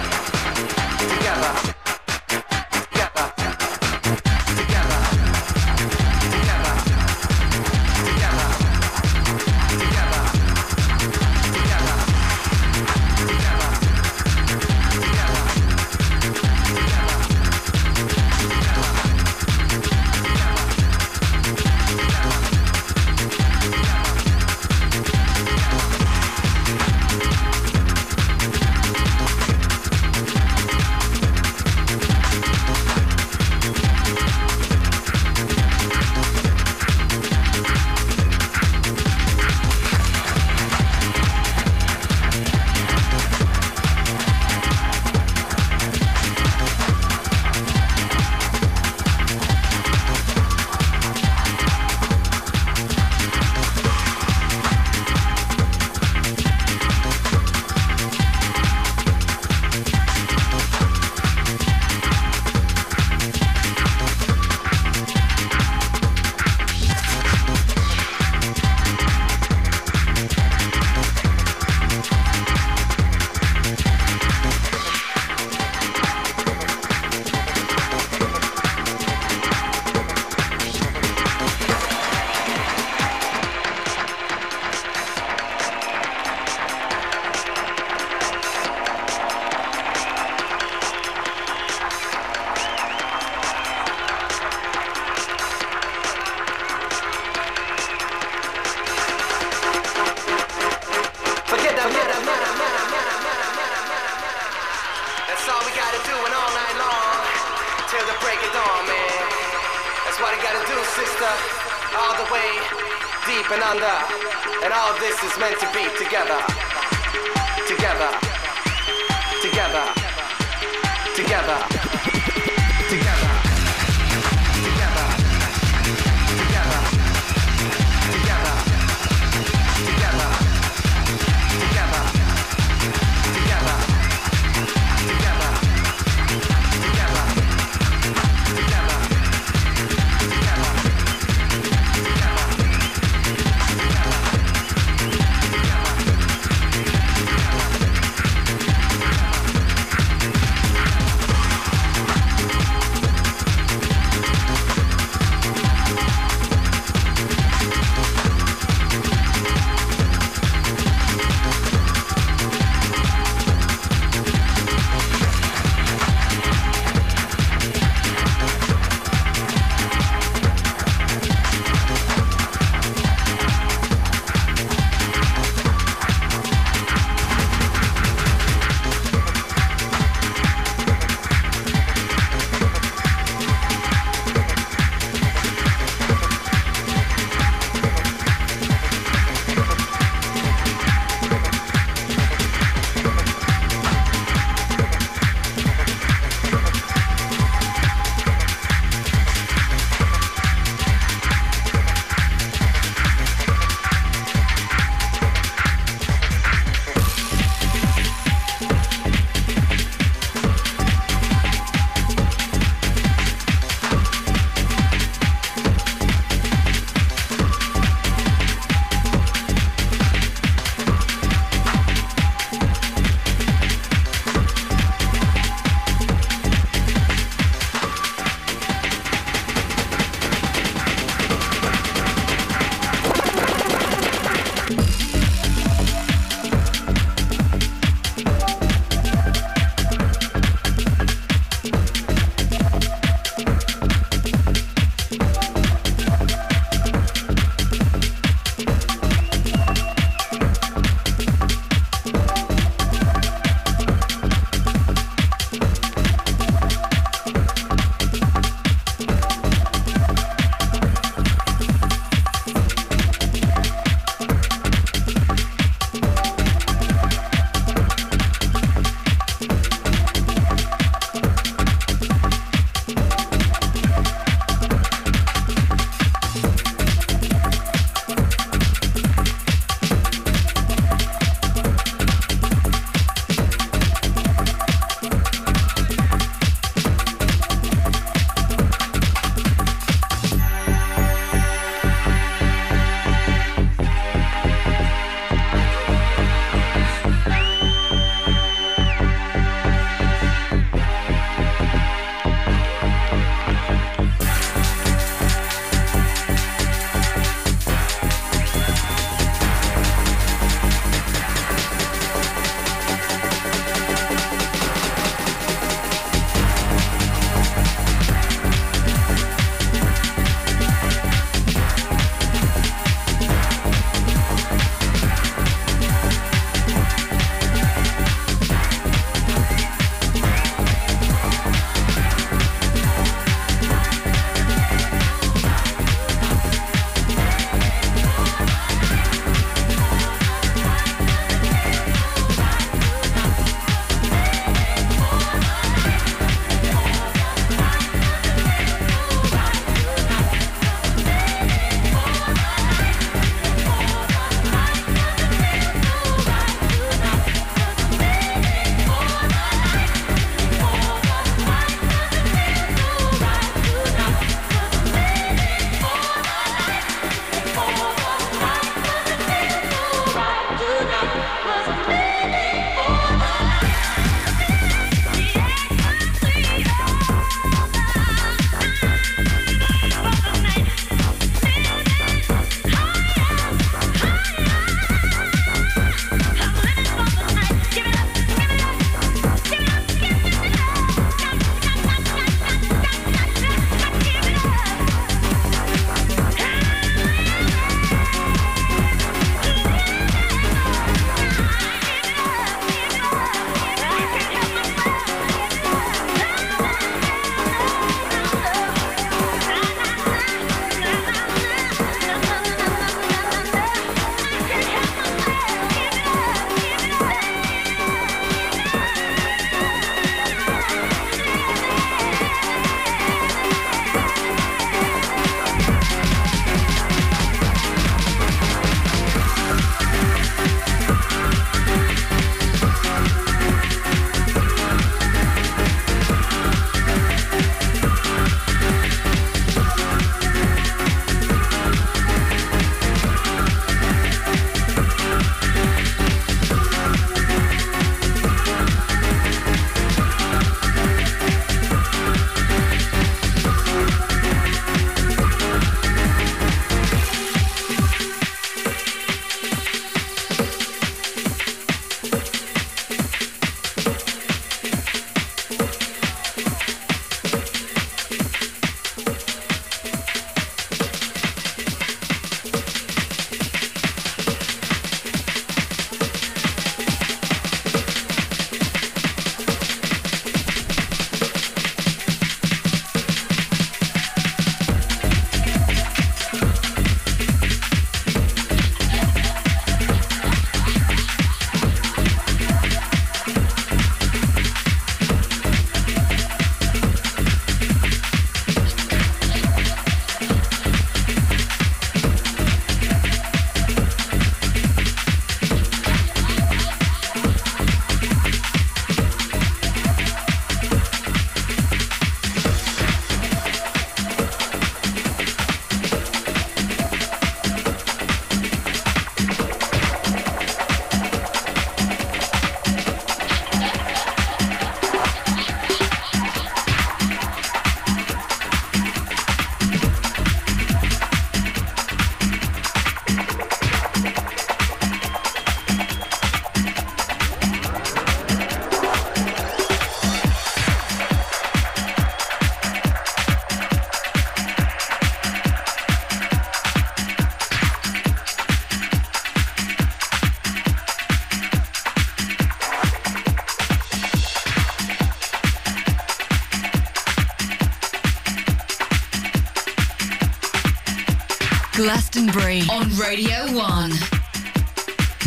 Radio 1.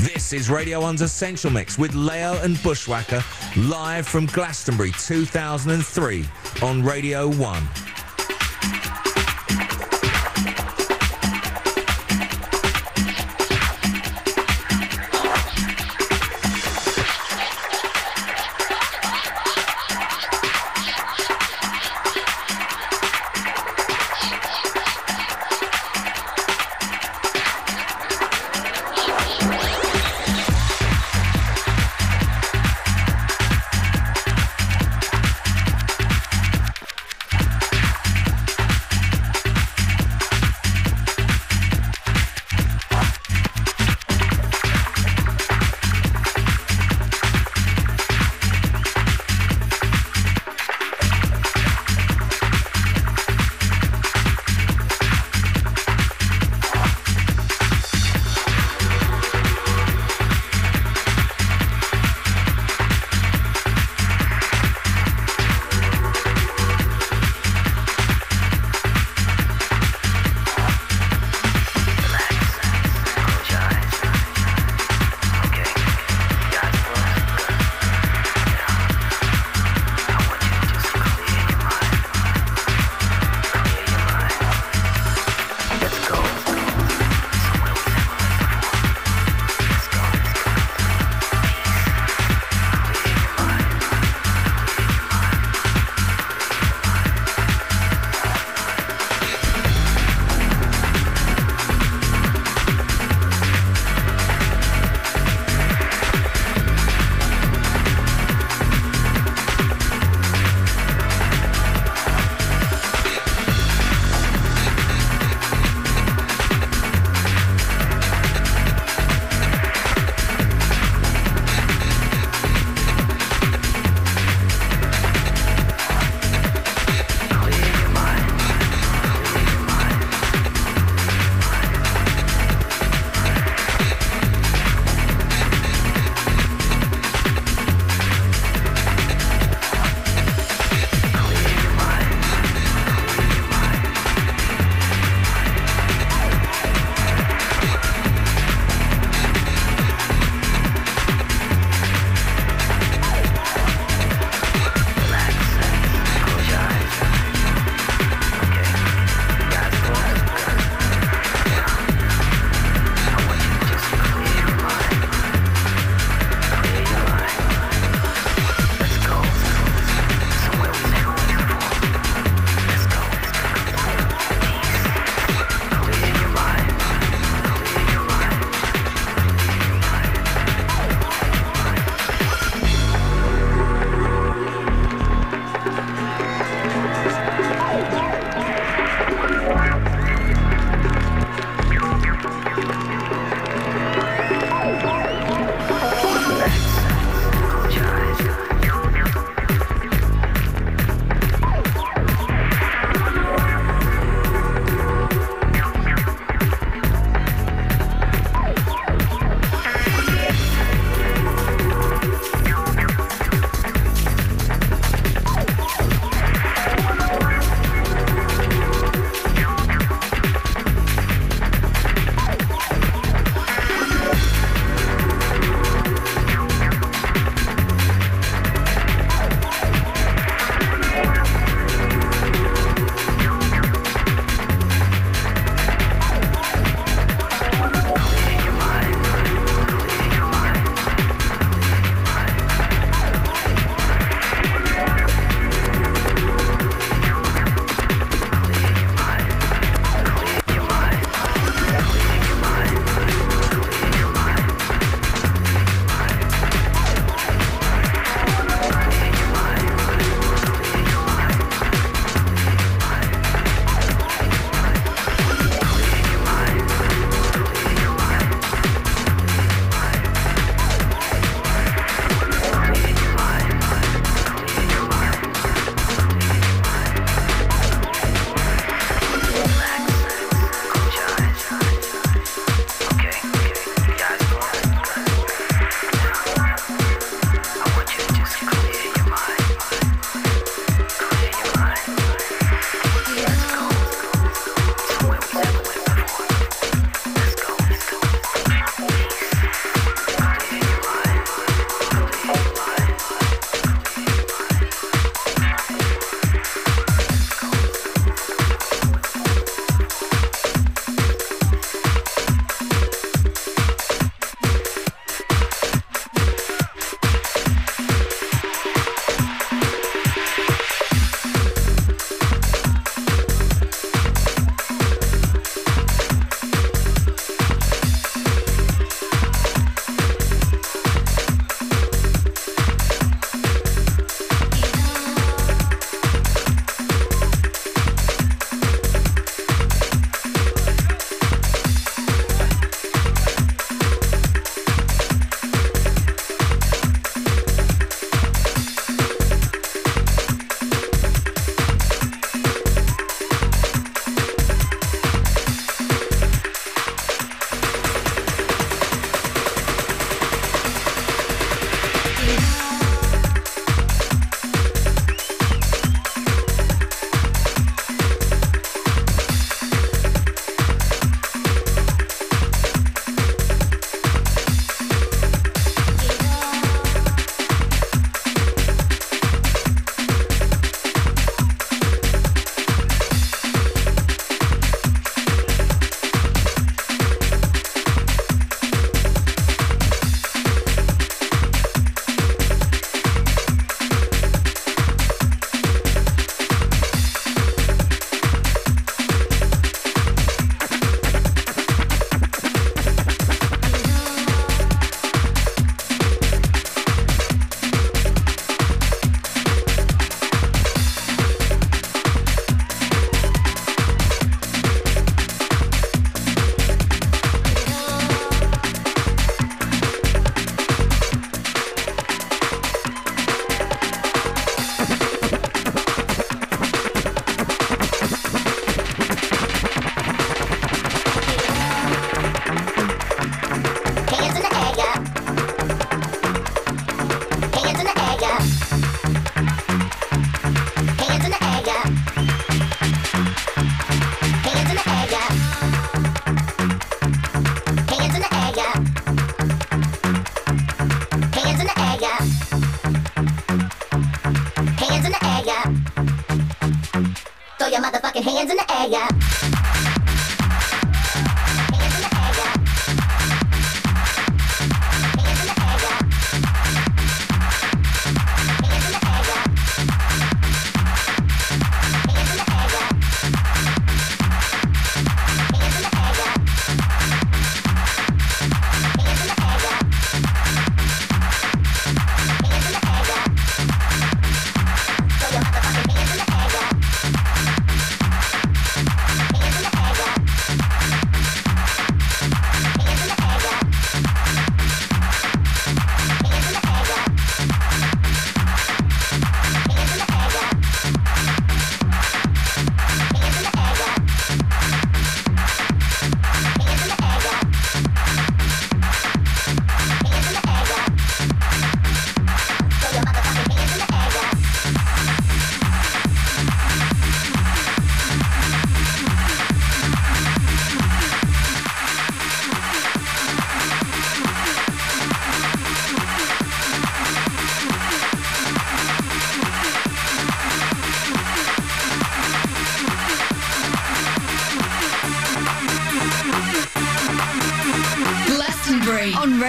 This is Radio 1's Essential Mix with Layo and Bushwacka live from Glastonbury 2003 on Radio 1.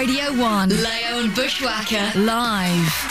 Radio 1. Layo and Bushwacka live.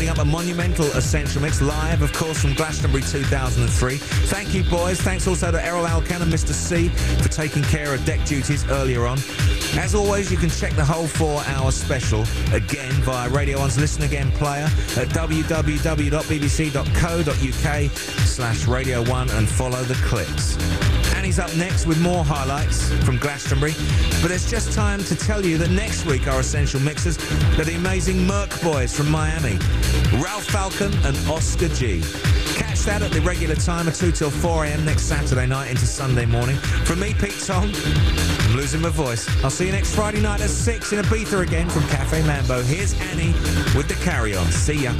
Background, up a monumental Essential Mix live, of course, from Glastonbury 2003. Thank you, boys. Thanks also to Erol Alkan and Mr. C for taking care of deck duties earlier on. As always, you can check the whole four-hour special again via Radio 1's Listen Again player at www.bbc.co.uk slash Radio 1 and follow the clips. Annie's up next with more highlights from Glastonbury. But it's just time to tell you that next week our essential mixers are the amazing Murk Boys from Miami, Ralph Falcon and Oscar G. Catch that at the regular time of 2 till 4 a.m. next Saturday night into Sunday morning. From me, Pete Tong, I'm losing my voice. I'll see you next Friday night at 6 in Ibiza again from Cafe Mambo. Here's Annie with the carry on. See ya.